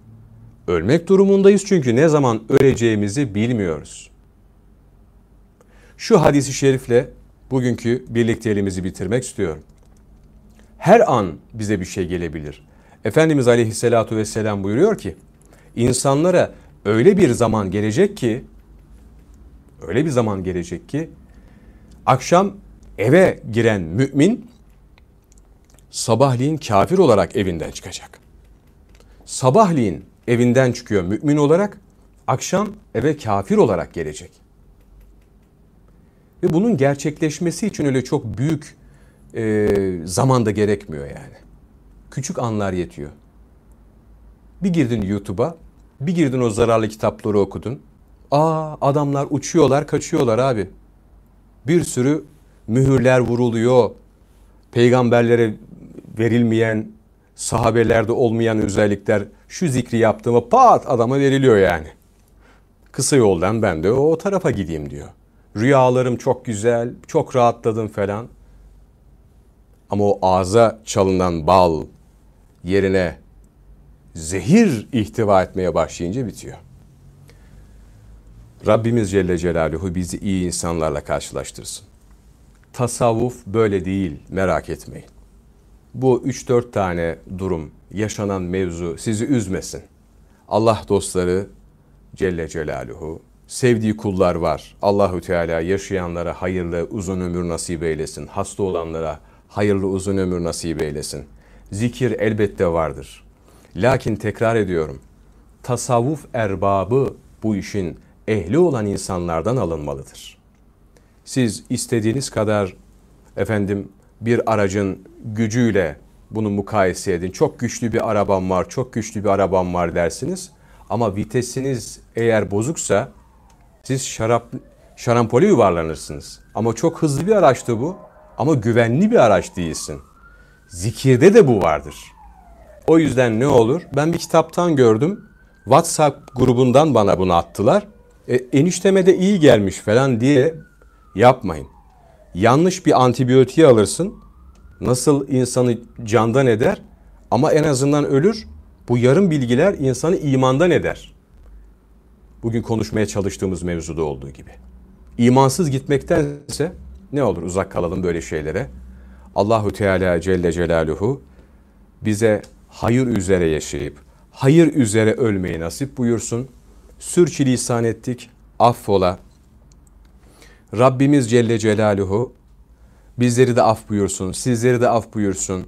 ölmek durumundayız çünkü ne zaman öleceğimizi bilmiyoruz. Şu hadisi şerifle bugünkü birlikteliğimizi bitirmek istiyorum. Her an bize bir şey gelebilir. Efendimiz Aleyhisselatu Vesselam buyuruyor ki, insanlara öyle bir zaman gelecek ki, öyle bir zaman gelecek ki, akşam eve giren mümin sabahleyin kafir olarak evinden çıkacak. Sabahleyin evinden çıkıyor mümin olarak, akşam eve kafir olarak gelecek. Ve bunun gerçekleşmesi için öyle çok büyük e, zaman da gerekmiyor yani. Küçük anlar yetiyor. Bir girdin YouTube'a, bir girdin o zararlı kitapları okudun. Aa adamlar uçuyorlar, kaçıyorlar abi. Bir sürü mühürler vuruluyor. Peygamberlere verilmeyen, sahabelerde olmayan özellikler şu zikri yaptığımı pat adama veriliyor yani. Kısa yoldan ben de o tarafa gideyim diyor. Rüyalarım çok güzel, çok rahatladım falan. Ama o ağza çalınan bal yerine zehir ihtiva etmeye başlayınca bitiyor. Rabbimiz Celle Celaluhu bizi iyi insanlarla karşılaştırsın. Tasavvuf böyle değil merak etmeyin. Bu 3-4 tane durum, yaşanan mevzu sizi üzmesin. Allah dostları Celle Celaluhu sevdiği kullar var. Allahü Teala yaşayanlara hayırlı uzun ömür nasip eylesin. Hasta olanlara hayırlı uzun ömür nasip eylesin. Zikir elbette vardır. Lakin tekrar ediyorum. Tasavvuf erbabı bu işin ehli olan insanlardan alınmalıdır. Siz istediğiniz kadar efendim bir aracın gücüyle bunu mukayese edin. Çok güçlü bir arabam var, çok güçlü bir arabam var dersiniz. Ama vitesiniz eğer bozuksa siz şarap, şarampole yuvarlanırsınız. Ama çok hızlı bir araçtı bu. Ama güvenli bir araç değilsin. Zikirde de bu vardır. O yüzden ne olur? Ben bir kitaptan gördüm. WhatsApp grubundan bana bunu attılar. E, enişteme de iyi gelmiş falan diye yapmayın. Yanlış bir antibiyotiği alırsın. Nasıl insanı candan eder ama en azından ölür. Bu yarım bilgiler insanı imandan eder. Bugün konuşmaya çalıştığımız mevzuda olduğu gibi. İmansız gitmektense ne olur uzak kalalım böyle şeylere. Allahu Teala Celle Celaluhu bize hayır üzere yaşayıp hayır üzere ölmeyi nasip buyursun. sürçülisan ettik, affola. Rabbimiz Celle Celaluhu bizleri de af buyursun, sizleri de af buyursun.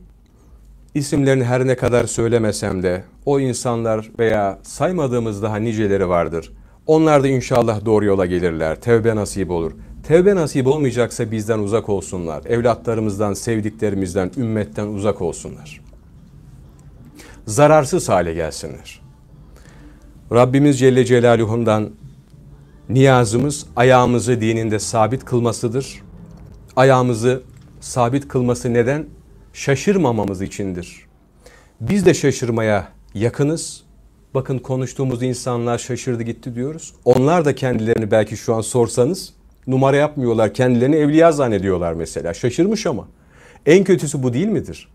İsimlerini her ne kadar söylemesem de o insanlar veya saymadığımız daha niceleri vardır. Onlar da inşallah doğru yola gelirler. Tevbe nasip olur. Tevbe nasip olmayacaksa bizden uzak olsunlar. Evlatlarımızdan, sevdiklerimizden, ümmetten uzak olsunlar. Zararsız hale gelsinler. Rabbimiz Celle Celaluhu'ndan niyazımız ayağımızı dininde sabit kılmasıdır. Ayağımızı sabit kılması neden? Şaşırmamamız içindir. Biz de şaşırmaya yakınız. Bakın konuştuğumuz insanlar şaşırdı gitti diyoruz. Onlar da kendilerini belki şu an sorsanız numara yapmıyorlar. Kendilerini evliya zannediyorlar mesela. Şaşırmış ama. En kötüsü bu değil midir?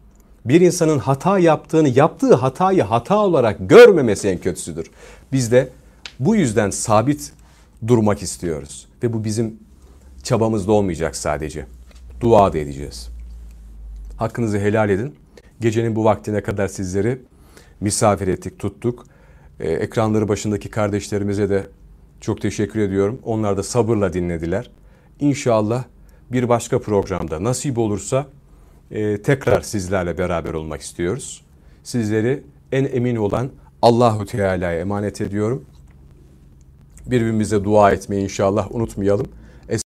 Bir insanın hata yaptığını, yaptığı hatayı hata olarak görmemesi en kötüsüdür. Biz de bu yüzden sabit durmak istiyoruz. Ve bu bizim çabamızda olmayacak sadece. Dua da edeceğiz. Hakkınızı helal edin. Gecenin bu vaktine kadar sizleri misafir ettik, tuttuk. Ee, ekranları başındaki kardeşlerimize de çok teşekkür ediyorum. Onlar da sabırla dinlediler. İnşallah bir başka programda nasip olursa e, tekrar sizlerle beraber olmak istiyoruz. Sizleri en emin olan Allahu Teala'ya emanet ediyorum. Birbirimize dua etmeyi inşallah unutmayalım.